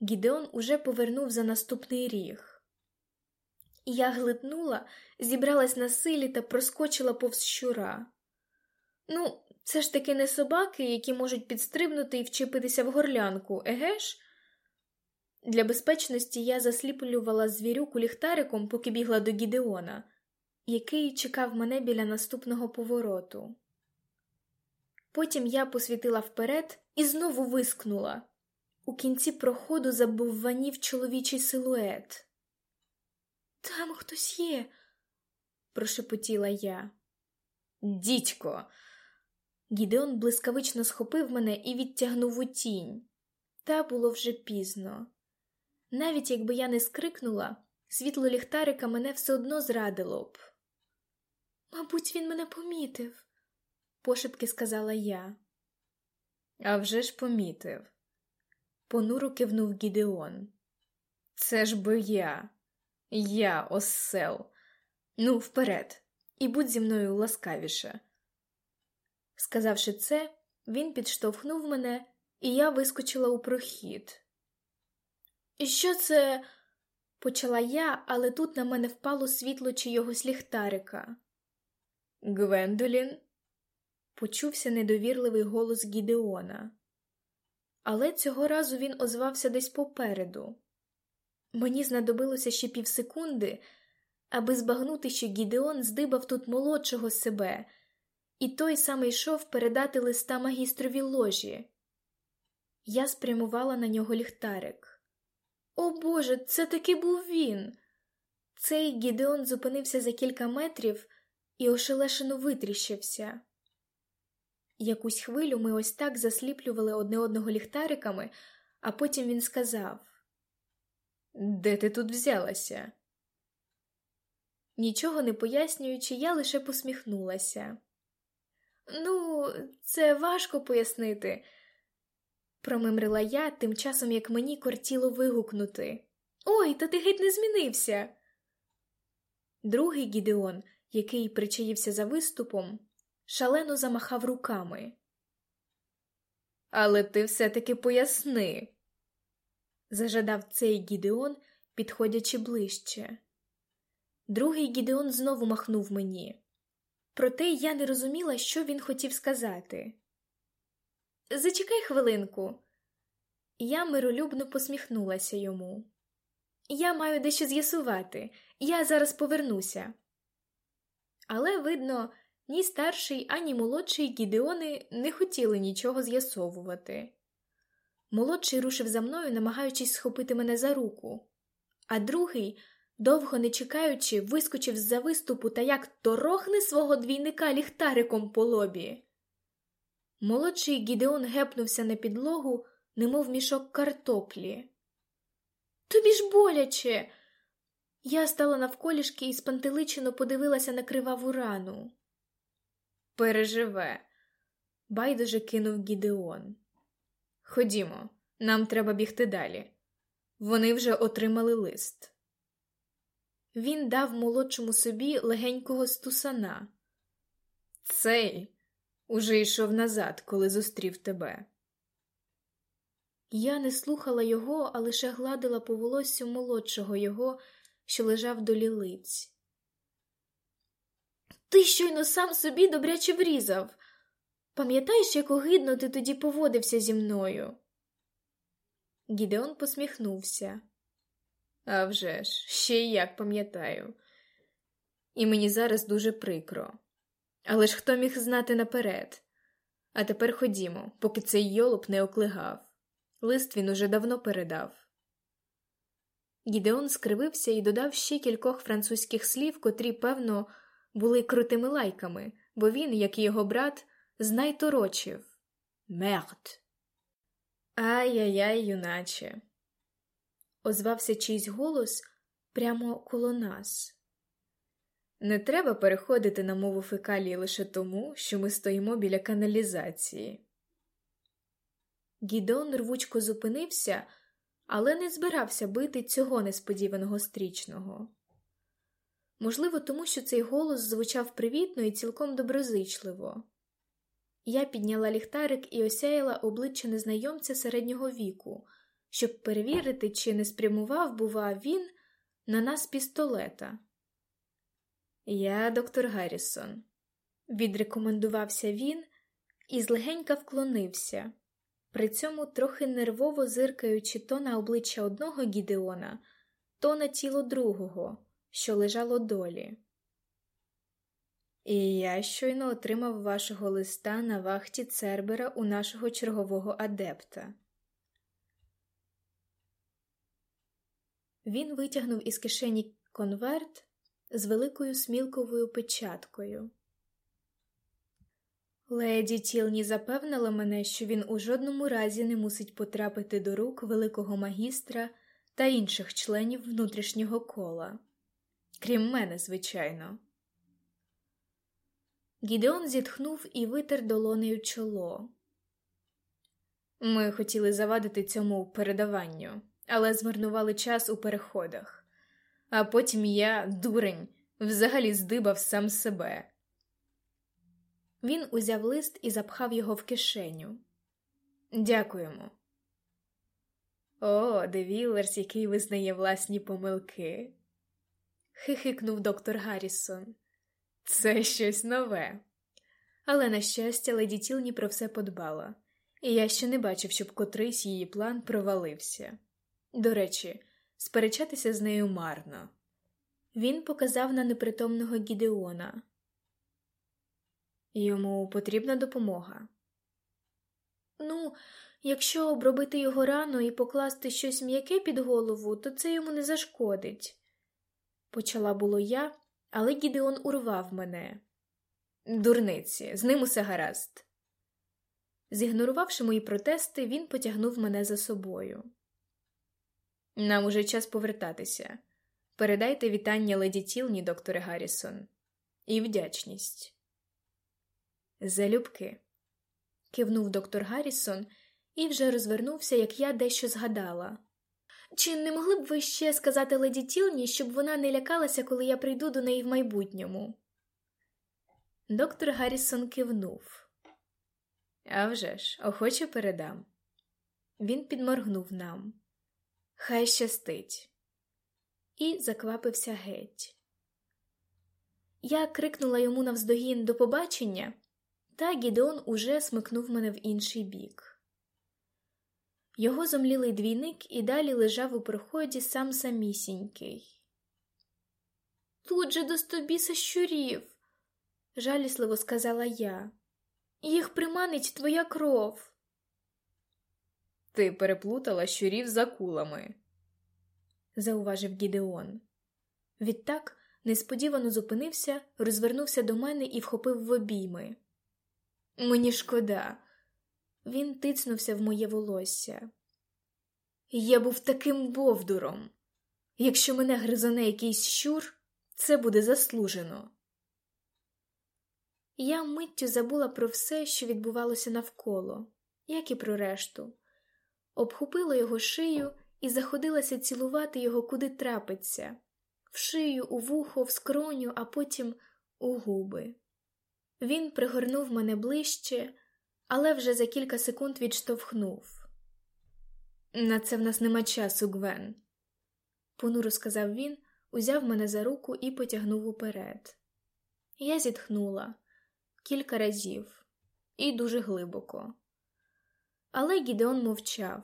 Гідеон уже повернув за наступний ріг. Я глитнула, зібралась на силі та проскочила повз щура. Ну, це ж таки не собаки, які можуть підстрибнути і вчепитися в горлянку, еге ж? Для безпечності я засліплювала звірюку ліхтариком, поки бігла до Гідеона, який чекав мене біля наступного повороту. Потім я посвітила вперед і знову вискнула. У кінці проходу забувванів чоловічий силует. Там хтось є, прошепотіла я. Дідько. Гідеон блискавично схопив мене і відтягнув у тінь. Та було вже пізно. Навіть якби я не скрикнула, світло ліхтарика мене все одно зрадило б. Мабуть, він мене помітив, пошепки сказала я. «А вже ж помітив, понуро кивнув Гідеон. Це ж би я, я, осел. Ну, вперед, і будь зі мною ласкавіше. Сказавши це, він підштовхнув мене, і я вискочила у прохід. І що це? почала я, але тут на мене впало світло чийогось ліхтарика. Гвендолін, почувся недовірливий голос Гідеона. Але цього разу він озвався десь попереду. Мені знадобилося ще півсекунди, аби збагнути, що Гідеон здибав тут молодшого себе, і той саме йшов передати листа магістрові ложі. Я спрямувала на нього ліхтарик. О Боже, це таки був він. Цей Гідеон зупинився за кілька метрів і ошелешено витріщився. Якусь хвилю ми ось так засліплювали одне одного ліхтариками, а потім він сказав Де ти тут взялася? Нічого не пояснюючи, я лише посміхнулася. Ну, це важко пояснити, промимрила я, тим часом як мені кортіло вигукнути. Ой, та ти геть не змінився. Другий Гідеон, який причаївся за виступом, шалено замахав руками. Але ти все-таки поясни, зажадав цей Гідеон, підходячи ближче. Другий Гідеон знову махнув мені. Проте я не розуміла, що він хотів сказати. Зачекай хвилинку. Я миролюбно посміхнулася йому. Я маю дещо з'ясувати, я зараз повернуся. Але, видно, ні старший, ані молодший Гідеони не хотіли нічого з'ясовувати. Молодший рушив за мною, намагаючись схопити мене за руку, а другий, довго не чекаючи, вискочив з за виступу та як торохне свого двійника ліхтариком по лобі. Молодший Гідеон гепнувся на підлогу, немов мішок картоплі. Тобі ж боляче. Я стала навколішки і спантеличено подивилася на криваву рану. Переживе, байдуже кинув Гідеон. Ходімо, нам треба бігти далі. Вони вже отримали лист. Він дав молодшому собі легенького стусана. Цей уже йшов назад, коли зустрів тебе. Я не слухала його, а лише гладила по волоссю молодшого його, що лежав до лілиць. Ти щойно сам собі добряче врізав. Пам'ятаєш, як огидно ти тоді поводився зі мною? Гідеон посміхнувся. «А вже ж, ще й як пам'ятаю. І мені зараз дуже прикро. Але ж хто міг знати наперед? А тепер ходімо, поки цей йолоп не оклигав. Лист він уже давно передав. Гідеон скривився і додав ще кількох французьких слів, котрі, певно, були крутими лайками, бо він, як і його брат, знайторочив Мерт. Ай-яй-яй, юначе. Озвався чийсь голос прямо коло нас. Не треба переходити на мову фекалії лише тому, що ми стоїмо біля каналізації. Гідон рвучко зупинився, але не збирався бити цього несподіваного стрічного. Можливо, тому що цей голос звучав привітно і цілком доброзичливо. Я підняла ліхтарик і осяяла обличчя незнайомця середнього віку, щоб перевірити, чи не спрямував, бува, він на нас пістолета. Я доктор Гаррісон, відрекомендувався він і злегенька вклонився, при цьому трохи нервово зиркаючи то на обличчя одного Гідеона, то на тіло другого, що лежало долі. І я щойно отримав вашого листа на вахті Цербера у нашого чергового адепта. Він витягнув із кишені конверт з великою смілковою печаткою. Леді Тілні запевнила мене, що він у жодному разі не мусить потрапити до рук великого магістра та інших членів внутрішнього кола, крім мене, звичайно. Гідеон зітхнув і витер долонею чоло. Ми хотіли завадити цьому передаванню, але змарнували час у переходах. А потім я, дурень, взагалі здибав сам себе. Він узяв лист і запхав його в кишеню. Дякуємо. О, Девілерс, який визнає власні помилки. Хихикнув доктор Гаррісон. Це щось нове. Але, на щастя, леді Тілні про все подбала, і я ще не бачив, щоб котрийсь її план провалився. До речі, сперечатися з нею марно. Він показав на непритомного Гідеона. Йому потрібна допомога. Ну, якщо обробити його рану і покласти щось м'яке під голову, то це йому не зашкодить. Почала було я, але Гідеон урвав мене. Дурниці, з ним усе гаразд. Зігнорувавши мої протести, він потягнув мене за собою. Нам уже час повертатися. Передайте вітання леді Тілні, докторе Гаррісон, і вдячність. Залюбки, кивнув доктор Гаррісон і вже розвернувся, як я дещо згадала. Чи не могли б ви ще сказати леді Тілні, щоб вона не лякалася, коли я прийду до неї в майбутньому? Доктор Гаррісон кивнув. «А вже ж, охоче передам. Він підморгнув нам. Хай щастить. І заквапився геть. Я крикнула йому навздогін до побачення, та Гідеон уже смикнув мене в інший бік. Його зомлілий двійник і далі лежав у проході сам самісінький. Тут же до стобіса щурів, жалісливо сказала я. Їх приманить твоя кров. Ти переплутала щурів за кулами, зауважив Гідеон. Відтак несподівано зупинився, розвернувся до мене і вхопив в обійми. Мені шкода. Він тицнувся в моє волосся. Я був таким бовдуром. Якщо мене гризане якийсь щур, це буде заслужено. Я миттю забула про все, що відбувалося навколо, як і про решту, обхопила його шию і заходилася цілувати його куди трапиться, в шию, у вухо, в скроню, а потім у губи. Він пригорнув мене ближче, але вже за кілька секунд відштовхнув. На це в нас нема часу, Гвен, понуро сказав він, узяв мене за руку і потягнув уперед. Я зітхнула кілька разів і дуже глибоко. Але Гідеон мовчав.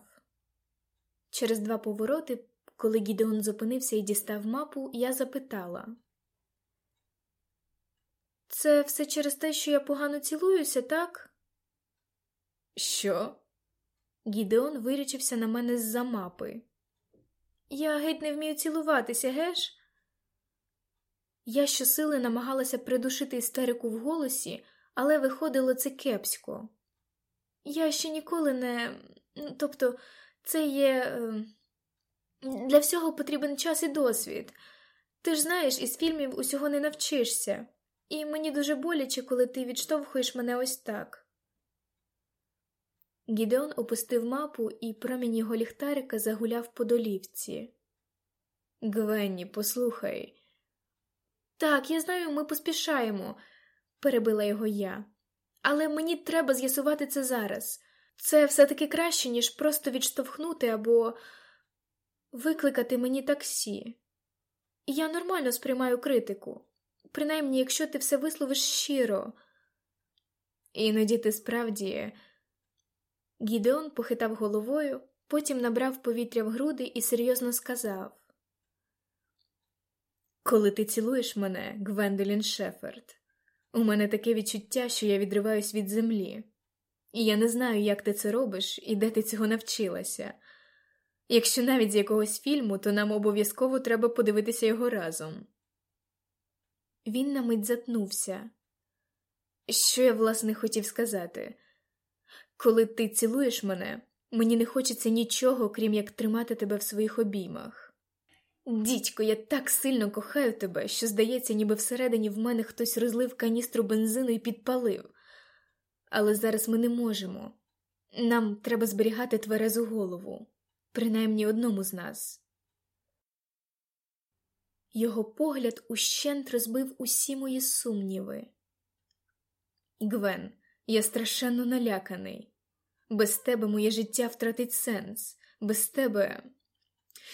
Через два повороти, коли Гідеон зупинився і дістав мапу, я запитала Це все через те, що я погано цілуюся, так? Що? Гідеон вирічився на мене з-за мапи. Я геть не вмію цілуватися, геш? Я щосили намагалася придушити істерику в голосі, але виходило це кепсько. Я ще ніколи не. Тобто, це є. Ем, для всього потрібен час і досвід. Ти ж знаєш, із фільмів усього не навчишся, і мені дуже боляче, коли ти відштовхуєш мене ось так. Гідеон опустив мапу, і промінь його ліхтарика загуляв по долівці. Гвенні, послухай. Так, я знаю, ми поспішаємо, перебила його я. Але мені треба з'ясувати це зараз. Це все таки краще, ніж просто відштовхнути або викликати мені таксі. Я нормально сприймаю критику, принаймні, якщо ти все висловиш щиро. Іноді ти справді. Гідеон похитав головою, потім набрав повітря в груди і серйозно сказав: Коли ти цілуєш мене, Гвендолін Шеферд, у мене таке відчуття, що я відриваюсь від землі, і я не знаю, як ти це робиш і де ти цього навчилася. Якщо навіть з якогось фільму, то нам обов'язково треба подивитися його разом. Він на мить затнувся. Що я, власне, хотів сказати? Коли ти цілуєш мене, мені не хочеться нічого, крім як тримати тебе в своїх обіймах. Дідько, я так сильно кохаю тебе, що, здається, ніби всередині в мене хтось розлив каністру бензину і підпалив. Але зараз ми не можемо. Нам треба зберігати тверезу голову, принаймні одному з нас. Його погляд ущент розбив усі мої сумніви. Гвен, я страшенно наляканий. Без тебе моє життя втратить сенс, без тебе.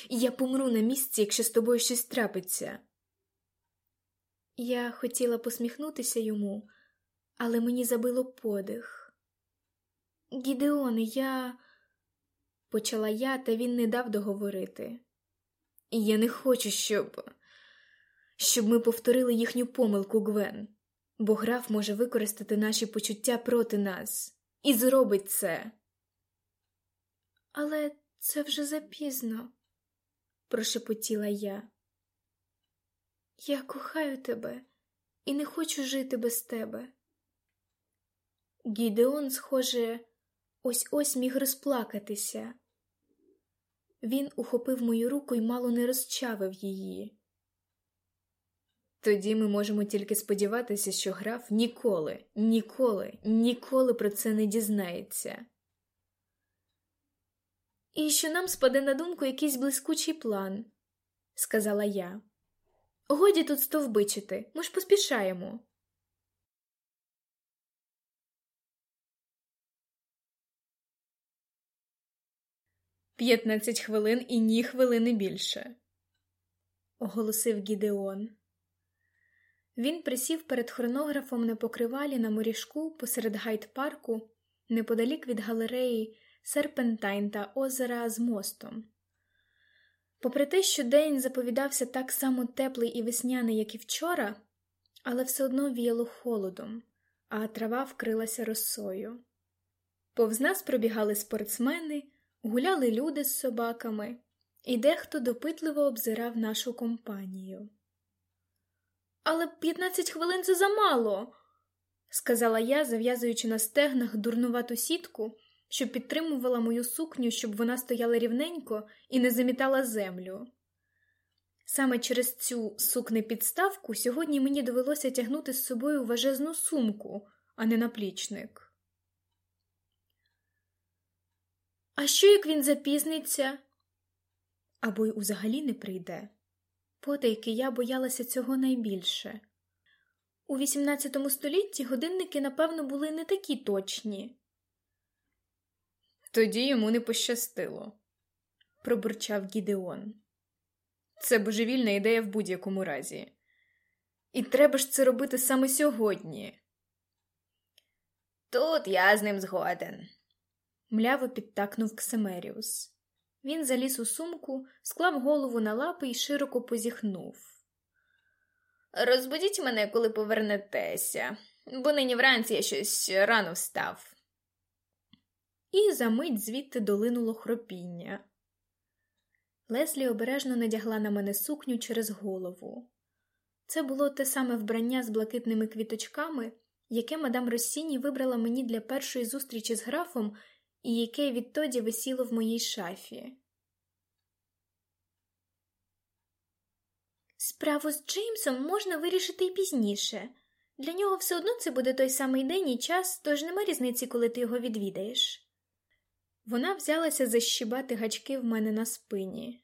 Я помру на місці, якщо з тобою щось трапиться. Я хотіла посміхнутися йому, але мені забило подих. Гідеоне, я, почала я, та він не дав договорити. Я не хочу, щоб щоб ми повторили їхню помилку, Гвен, бо граф може використати наші почуття проти нас і зробить це. Але це вже запізно прошепотіла я. Я кохаю тебе і не хочу жити без тебе. Гідеон, схоже, ось ось міг розплакатися. Він ухопив мою руку і мало не розчавив її. Тоді ми можемо тільки сподіватися, що граф ніколи, ніколи, ніколи про це не дізнається і що нам спаде на думку якийсь блискучий план, сказала я. Годі тут стовбичити, ми ж поспішаємо. П'ятнадцять хвилин і ні хвилини більше, оголосив Гідеон. Він присів перед хронографом на покривалі на моріжку посеред гайд-парку, неподалік від галереї Серпентайн та озера з мостом. Попри те, що день заповідався так само теплий і весняний, як і вчора, але все одно віяло холодом, а трава вкрилася росою. Повз нас пробігали спортсмени, гуляли люди з собаками, і дехто допитливо обзирав нашу компанію. Але 15 хвилин це замало, сказала я, зав'язуючи на стегнах дурнувату сітку, що підтримувала мою сукню, щоб вона стояла рівненько і не замітала землю. Саме через цю сукне підставку сьогодні мені довелося тягнути з собою важезну сумку, а не наплічник. А що як він запізниться? Або й узагалі не прийде? Потайки я боялася цього найбільше. У XVIII столітті годинники, напевно, були не такі точні. Тоді йому не пощастило, пробурчав Гідеон. Це божевільна ідея в будь-якому разі. І треба ж це робити саме сьогодні. Тут я з ним згоден, мляво підтакнув Ксемеріус. Він заліз у сумку, склав голову на лапи і широко позіхнув. Розбудіть мене, коли повернетеся, бо нині вранці я щось рано встав. І за мить звідти долинуло хропіння. Леслі обережно надягла на мене сукню через голову. Це було те саме вбрання з блакитними квіточками, яке мадам Росіні вибрала мені для першої зустрічі з графом і яке відтоді висіло в моїй шафі. Справу з Джеймсом можна вирішити й пізніше. Для нього все одно це буде той самий день і час, тож нема різниці, коли ти його відвідаєш. Вона взялася защібати гачки в мене на спині.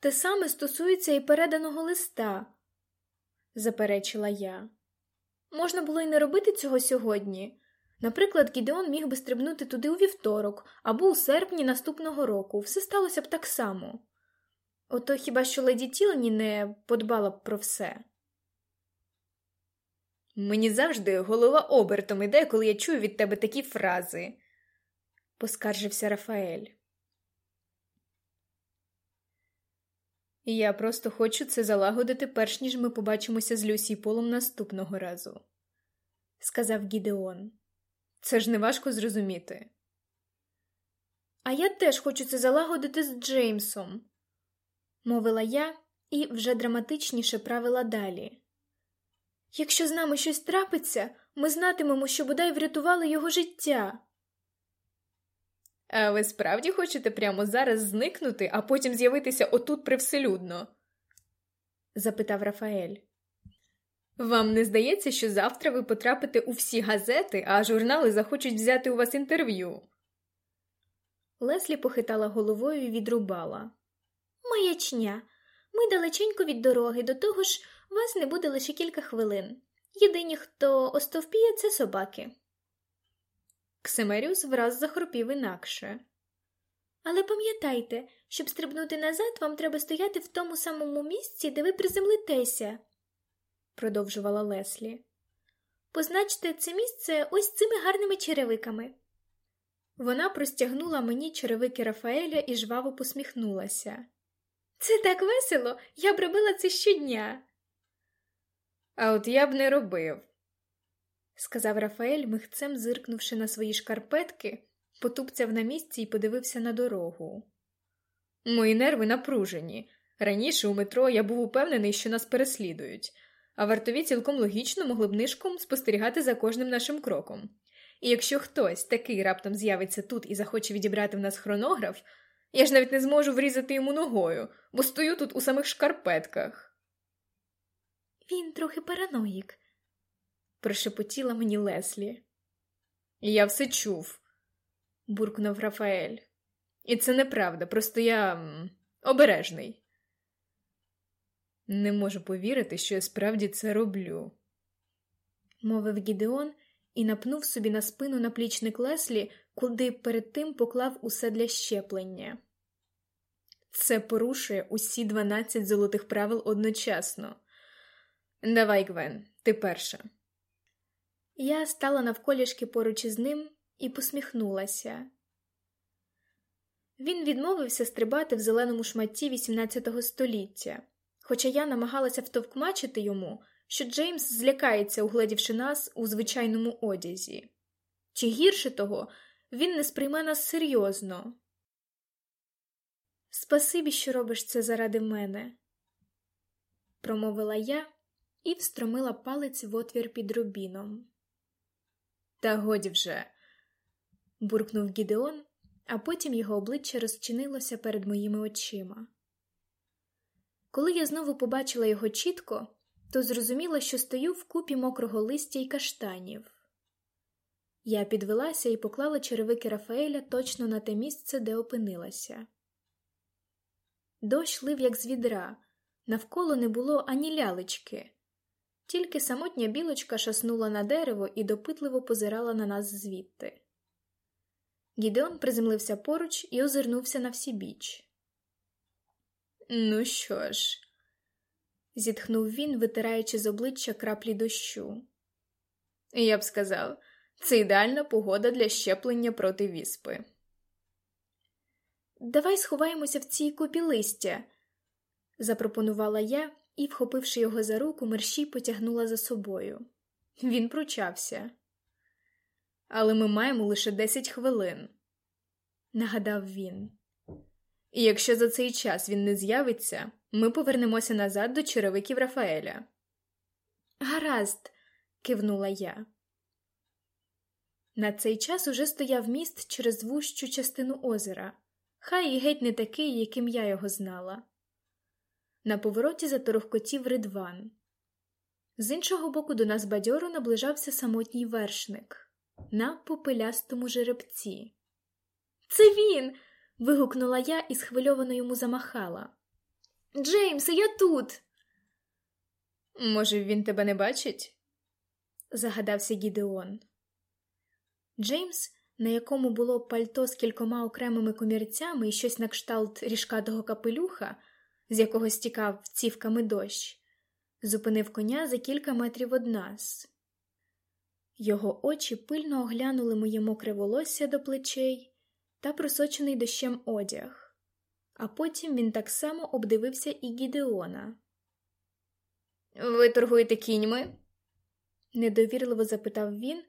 Те саме стосується і переданого листа, заперечила я. Можна було й не робити цього сьогодні. Наприклад, Гідеон міг би стрибнути туди у вівторок або у серпні наступного року, все сталося б так само. Ото хіба що леді Тілені не подбала б про все. Мені завжди голова обертом іде, коли я чую від тебе такі фрази, поскаржився Рафаель. Я просто хочу це залагодити, перш ніж ми побачимося з Люсі Полом наступного разу, сказав Гідеон. Це ж не важко зрозуміти. А я теж хочу це залагодити з Джеймсом, мовила я і вже драматичніше правила далі. Якщо з нами щось трапиться, ми знатимемо, що бодай врятували його життя. А ви справді хочете прямо зараз зникнути, а потім з'явитися отут привселюдно? запитав Рафаель. Вам не здається, що завтра ви потрапите у всі газети, а журнали захочуть взяти у вас інтерв'ю? Леслі похитала головою і відрубала. Маячня. Ми далеченько від дороги, до того ж, вас не буде лише кілька хвилин. Єдині, хто остовпіє, це собаки. Ксимеріус враз захропів інакше. Але пам'ятайте, щоб стрибнути назад, вам треба стояти в тому самому місці, де ви приземлитеся, продовжувала Леслі. Позначте це місце ось цими гарними черевиками. Вона простягнула мені черевики Рафаеля і жваво посміхнулася. Це так весело, я б робила це щодня. А от я б не робив, сказав Рафаель, михцем зиркнувши на свої шкарпетки, потупцяв на місці і подивився на дорогу. Мої нерви напружені. Раніше у метро я був упевнений, що нас переслідують, а вартові цілком логічно могли б нишком спостерігати за кожним нашим кроком. І якщо хтось такий раптом з'явиться тут і захоче відібрати в нас хронограф, я ж навіть не зможу врізати йому ногою, бо стою тут у самих шкарпетках. Він трохи параноїк, прошепотіла мені Леслі. Я все чув, буркнув Рафаель. І це неправда, просто я обережний. Не можу повірити, що я справді це роблю, мовив Гідеон і напнув собі на спину наплічник Леслі, куди перед тим поклав усе для щеплення. Це порушує усі дванадцять золотих правил одночасно. Давай, Гвен, ти перша. Я стала навколішки поруч із ним і посміхнулася. Він відмовився стрибати в зеленому шматті XVIII століття, хоча я намагалася втовкмачити йому, що Джеймс злякається, угледівши нас у звичайному одязі. Чи гірше того, він не сприйме нас серйозно. Спасибі, що робиш це заради мене, промовила я і встромила палець в отвір під рубіном. Та годі вже, буркнув Гідеон, а потім його обличчя розчинилося перед моїми очима. Коли я знову побачила його чітко, то зрозуміла, що стою в купі мокрого листя й каштанів. Я підвелася і поклала черевики Рафаеля точно на те місце, де опинилася. Дощ лив, як з відра, навколо не було ані лялечки, тільки самотня білочка шаснула на дерево і допитливо позирала на нас звідти. Гідеон приземлився поруч і озирнувся на всі біч. Ну що ж, зітхнув він, витираючи з обличчя краплі дощу. Я б сказав, це ідеальна погода для щеплення проти віспи. Давай сховаємося в цій купі листя, запропонувала я і, вхопивши його за руку, мерщій потягнула за собою. Він пручався. Але ми маємо лише десять хвилин, нагадав він. І якщо за цей час він не з'явиться, ми повернемося назад до черевиків Рафаеля. Гаразд, кивнула я. На цей час уже стояв міст через вущу частину озера, хай і геть не такий, яким я його знала. На повороті заторохкотів ридван. З іншого боку до нас бадьоро наближався самотній вершник на попелястому жеребці. Це він. Вигукнула я і схвильовано йому замахала. Джеймсе, я тут. Може, він тебе не бачить? загадався Гідеон. Джеймс, на якому було пальто з кількома окремими комірцями і щось на кшталт ріжкатого капелюха, з якого стікав цівками дощ, зупинив коня за кілька метрів од нас. Його очі пильно оглянули моє мокре волосся до плечей та просочений дощем одяг, а потім він так само обдивився і Гідеона. Ви торгуєте кіньми? недовірливо запитав він,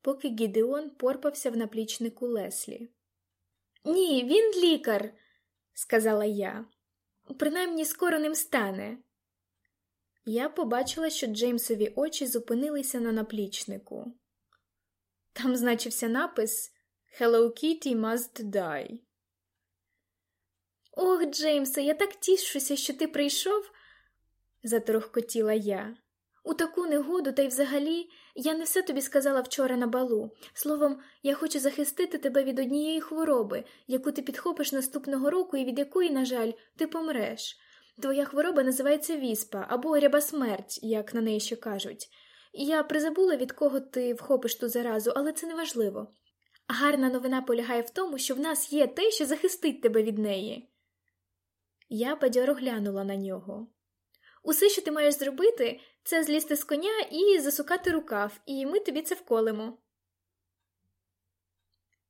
поки Гідеон порпався в наплічнику Леслі. Ні, він лікар, сказала я. Принаймні скоро ним стане. Я побачила, що Джеймсові очі зупинилися на наплічнику. Там значився напис Hello Kitty must die. Ох, Джеймсе, я так тішуся, що ти прийшов, заторохкотіла я. У таку негоду, та й взагалі я не все тобі сказала вчора на балу. Словом, я хочу захистити тебе від однієї хвороби, яку ти підхопиш наступного року і від якої, на жаль, ти помреш. Твоя хвороба називається віспа або ряба смерть, як на неї ще кажуть. Я призабула, від кого ти вхопиш ту заразу, але це не важливо. Гарна новина полягає в тому, що в нас є те, що захистить тебе від неї. Я бадьоро глянула на нього. Усе, що ти маєш зробити, це злізти з коня і засукати рукав, і ми тобі це вколимо.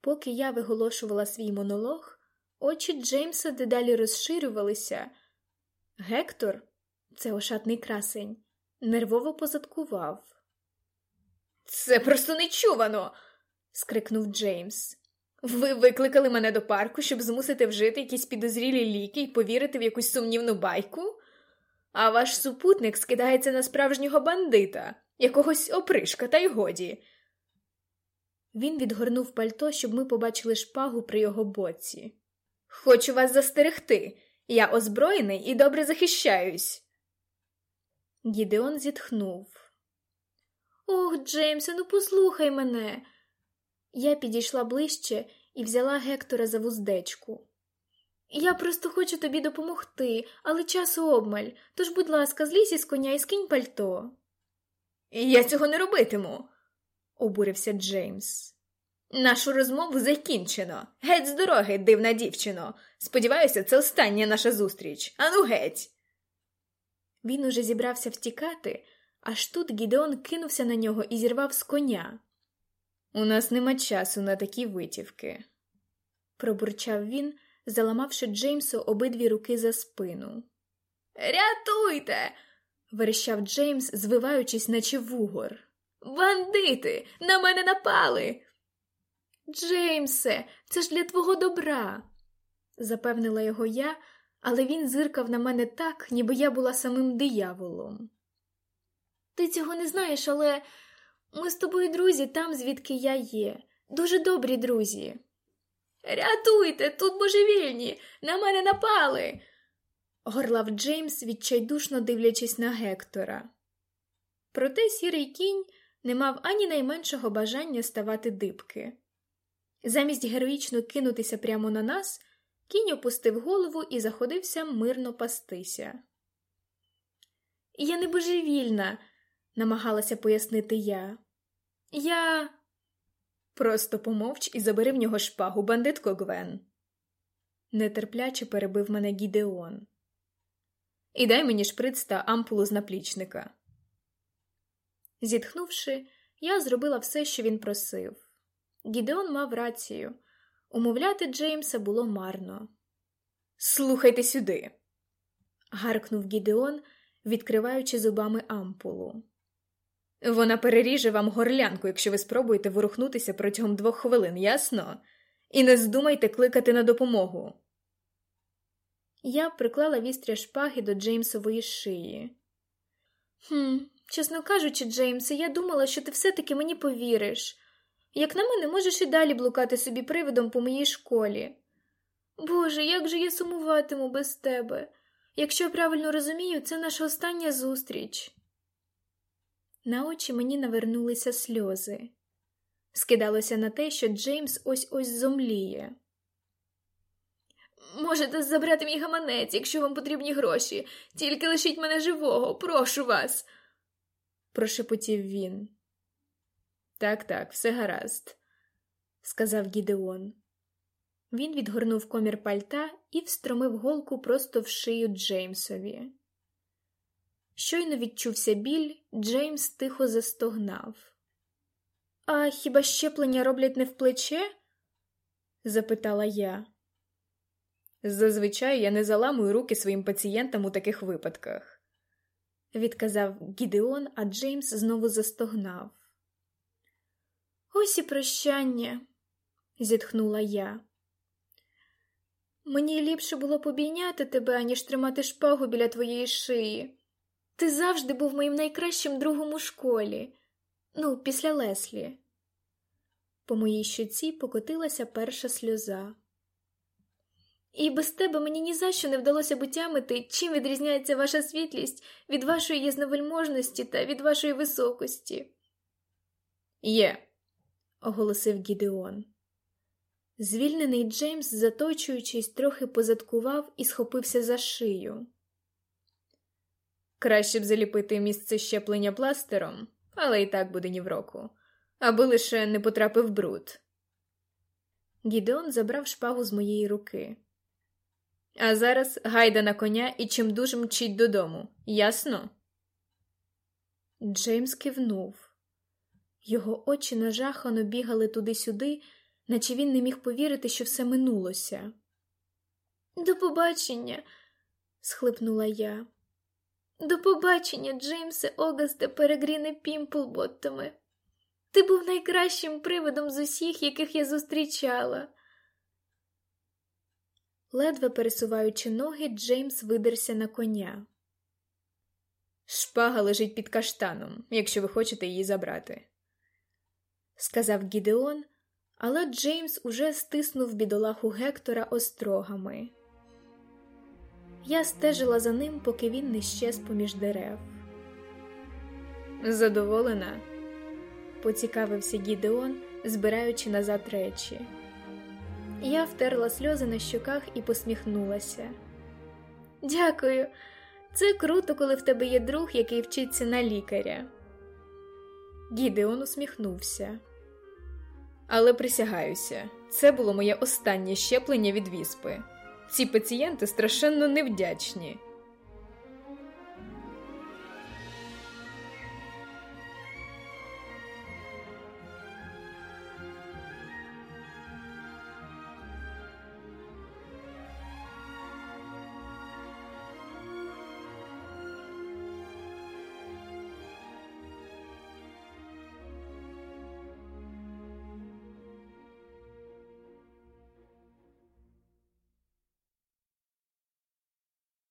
Поки я виголошувала свій монолог, очі Джеймса дедалі розширювалися. Гектор, це ошатний красень, нервово позадкував. Це просто нечувано. Скрикнув Джеймс. Ви викликали мене до парку, щоб змусити вжити якісь підозрілі ліки і повірити в якусь сумнівну байку? А ваш супутник скидається на справжнього бандита, якогось опришка, та й годі. Він відгорнув пальто, щоб ми побачили шпагу при його боці. Хочу вас застерегти. Я озброєний і добре захищаюсь. Гідеон зітхнув. Ох, Джеймсе, ну послухай мене. Я підійшла ближче і взяла Гектора за вуздечку. Я просто хочу тобі допомогти, але часу обмаль, тож, будь ласка, злізь із коня і скинь пальто. Я цього не робитиму, обурився Джеймс. Нашу розмову закінчено. Геть з дороги, дивна дівчино. Сподіваюся, це остання наша зустріч. Ану, геть. Він уже зібрався втікати, Аж тут Гідеон кинувся на нього і зірвав з коня. У нас нема часу на такі витівки, пробурчав він, заламавши Джеймсу обидві руки за спину. Рятуйте. верещав Джеймс, звиваючись, наче вугор. Бандити, на мене напали. Джеймсе, це ж для твого добра, запевнила його я, але він зиркав на мене так, ніби я була самим дияволом. Ти цього не знаєш, але ми з тобою друзі там, звідки я є. Дуже добрі друзі. Рятуйте, тут божевільні, на мене напали. горлав Джеймс, відчайдушно дивлячись на Гектора. Проте сірий кінь не мав ані найменшого бажання ставати дибки. Замість героїчно кинутися прямо на нас, кінь опустив голову і заходився мирно пастися. Я не божевільна, намагалася пояснити я. Я. Просто помовч і забери в нього шпагу, бандитко Гвен. Нетерпляче перебив мене Гідеон. І дай мені шприц та ампулу з наплічника. Зітхнувши, я зробила все, що він просив. Гідеон мав рацію умовляти Джеймса було марно. Слухайте сюди. гаркнув Гідеон, відкриваючи зубами ампулу. Вона переріже вам горлянку, якщо ви спробуєте ворухнутися протягом двох хвилин, ясно? І не здумайте кликати на допомогу. Я приклала вістря шпаги до Джеймсової шиї. «Хм, Чесно кажучи, Джеймсе, я думала, що ти все-таки мені повіриш. Як на мене, можеш і далі блукати собі привидом по моїй школі. Боже, як же я сумуватиму без тебе. Якщо я правильно розумію, це наша остання зустріч. На очі мені навернулися сльози. Скидалося на те, що Джеймс ось ось зомліє. Можете забрати мій гаманець, якщо вам потрібні гроші, тільки лишіть мене живого, прошу вас, прошепотів він. Так, так, все гаразд, сказав Гідеон. Він відгорнув комір пальта і встромив голку просто в шию Джеймсові. Щойно відчувся біль, Джеймс тихо застогнав. А хіба щеплення роблять не в плече? запитала я. Зазвичай я не заламую руки своїм пацієнтам у таких випадках, відказав Гідеон, а Джеймс знову застогнав. Ось і прощання, зітхнула я. Мені ліпше було побійняти тебе, аніж тримати шпагу біля твоєї шиї. Ти завжди був моїм найкращим другом у школі, ну, після Леслі. По моїй щоці покотилася перша сльоза. І без тебе мені ні за що не вдалося б утямити, чим відрізняється ваша світлість від вашої ясновельможності та від вашої високості. Є, оголосив Гідеон. Звільнений Джеймс, заточуючись, трохи позадкував і схопився за шию. Краще б заліпити місце щеплення пластером, але і так буде ні в року, аби лише не потрапив бруд. Гідеон забрав шпагу з моєї руки. А зараз гайда на коня і чим дуже мчить додому, ясно? Джеймс кивнув. Його очі нажахано бігали туди-сюди, наче він не міг повірити, що все минулося. До побачення, схлипнула я. До побачення, Джеймсе Огасте Перегріне Пімплботтами. Ти був найкращим приводом з усіх, яких я зустрічала. Ледве пересуваючи ноги, Джеймс видерся на коня. Шпага лежить під каштаном, якщо ви хочете її забрати, сказав Гідеон, але Джеймс уже стиснув бідолаху Гектора острогами. Я стежила за ним, поки він не щез поміж дерев. Задоволена? поцікавився Гідеон, збираючи назад речі. Я втерла сльози на щоках і посміхнулася. Дякую, це круто, коли в тебе є друг, який вчиться на лікаря. Гідеон усміхнувся. Але присягаюся, це було моє останнє щеплення від віспи. Ці пацієнти страшенно невдячні.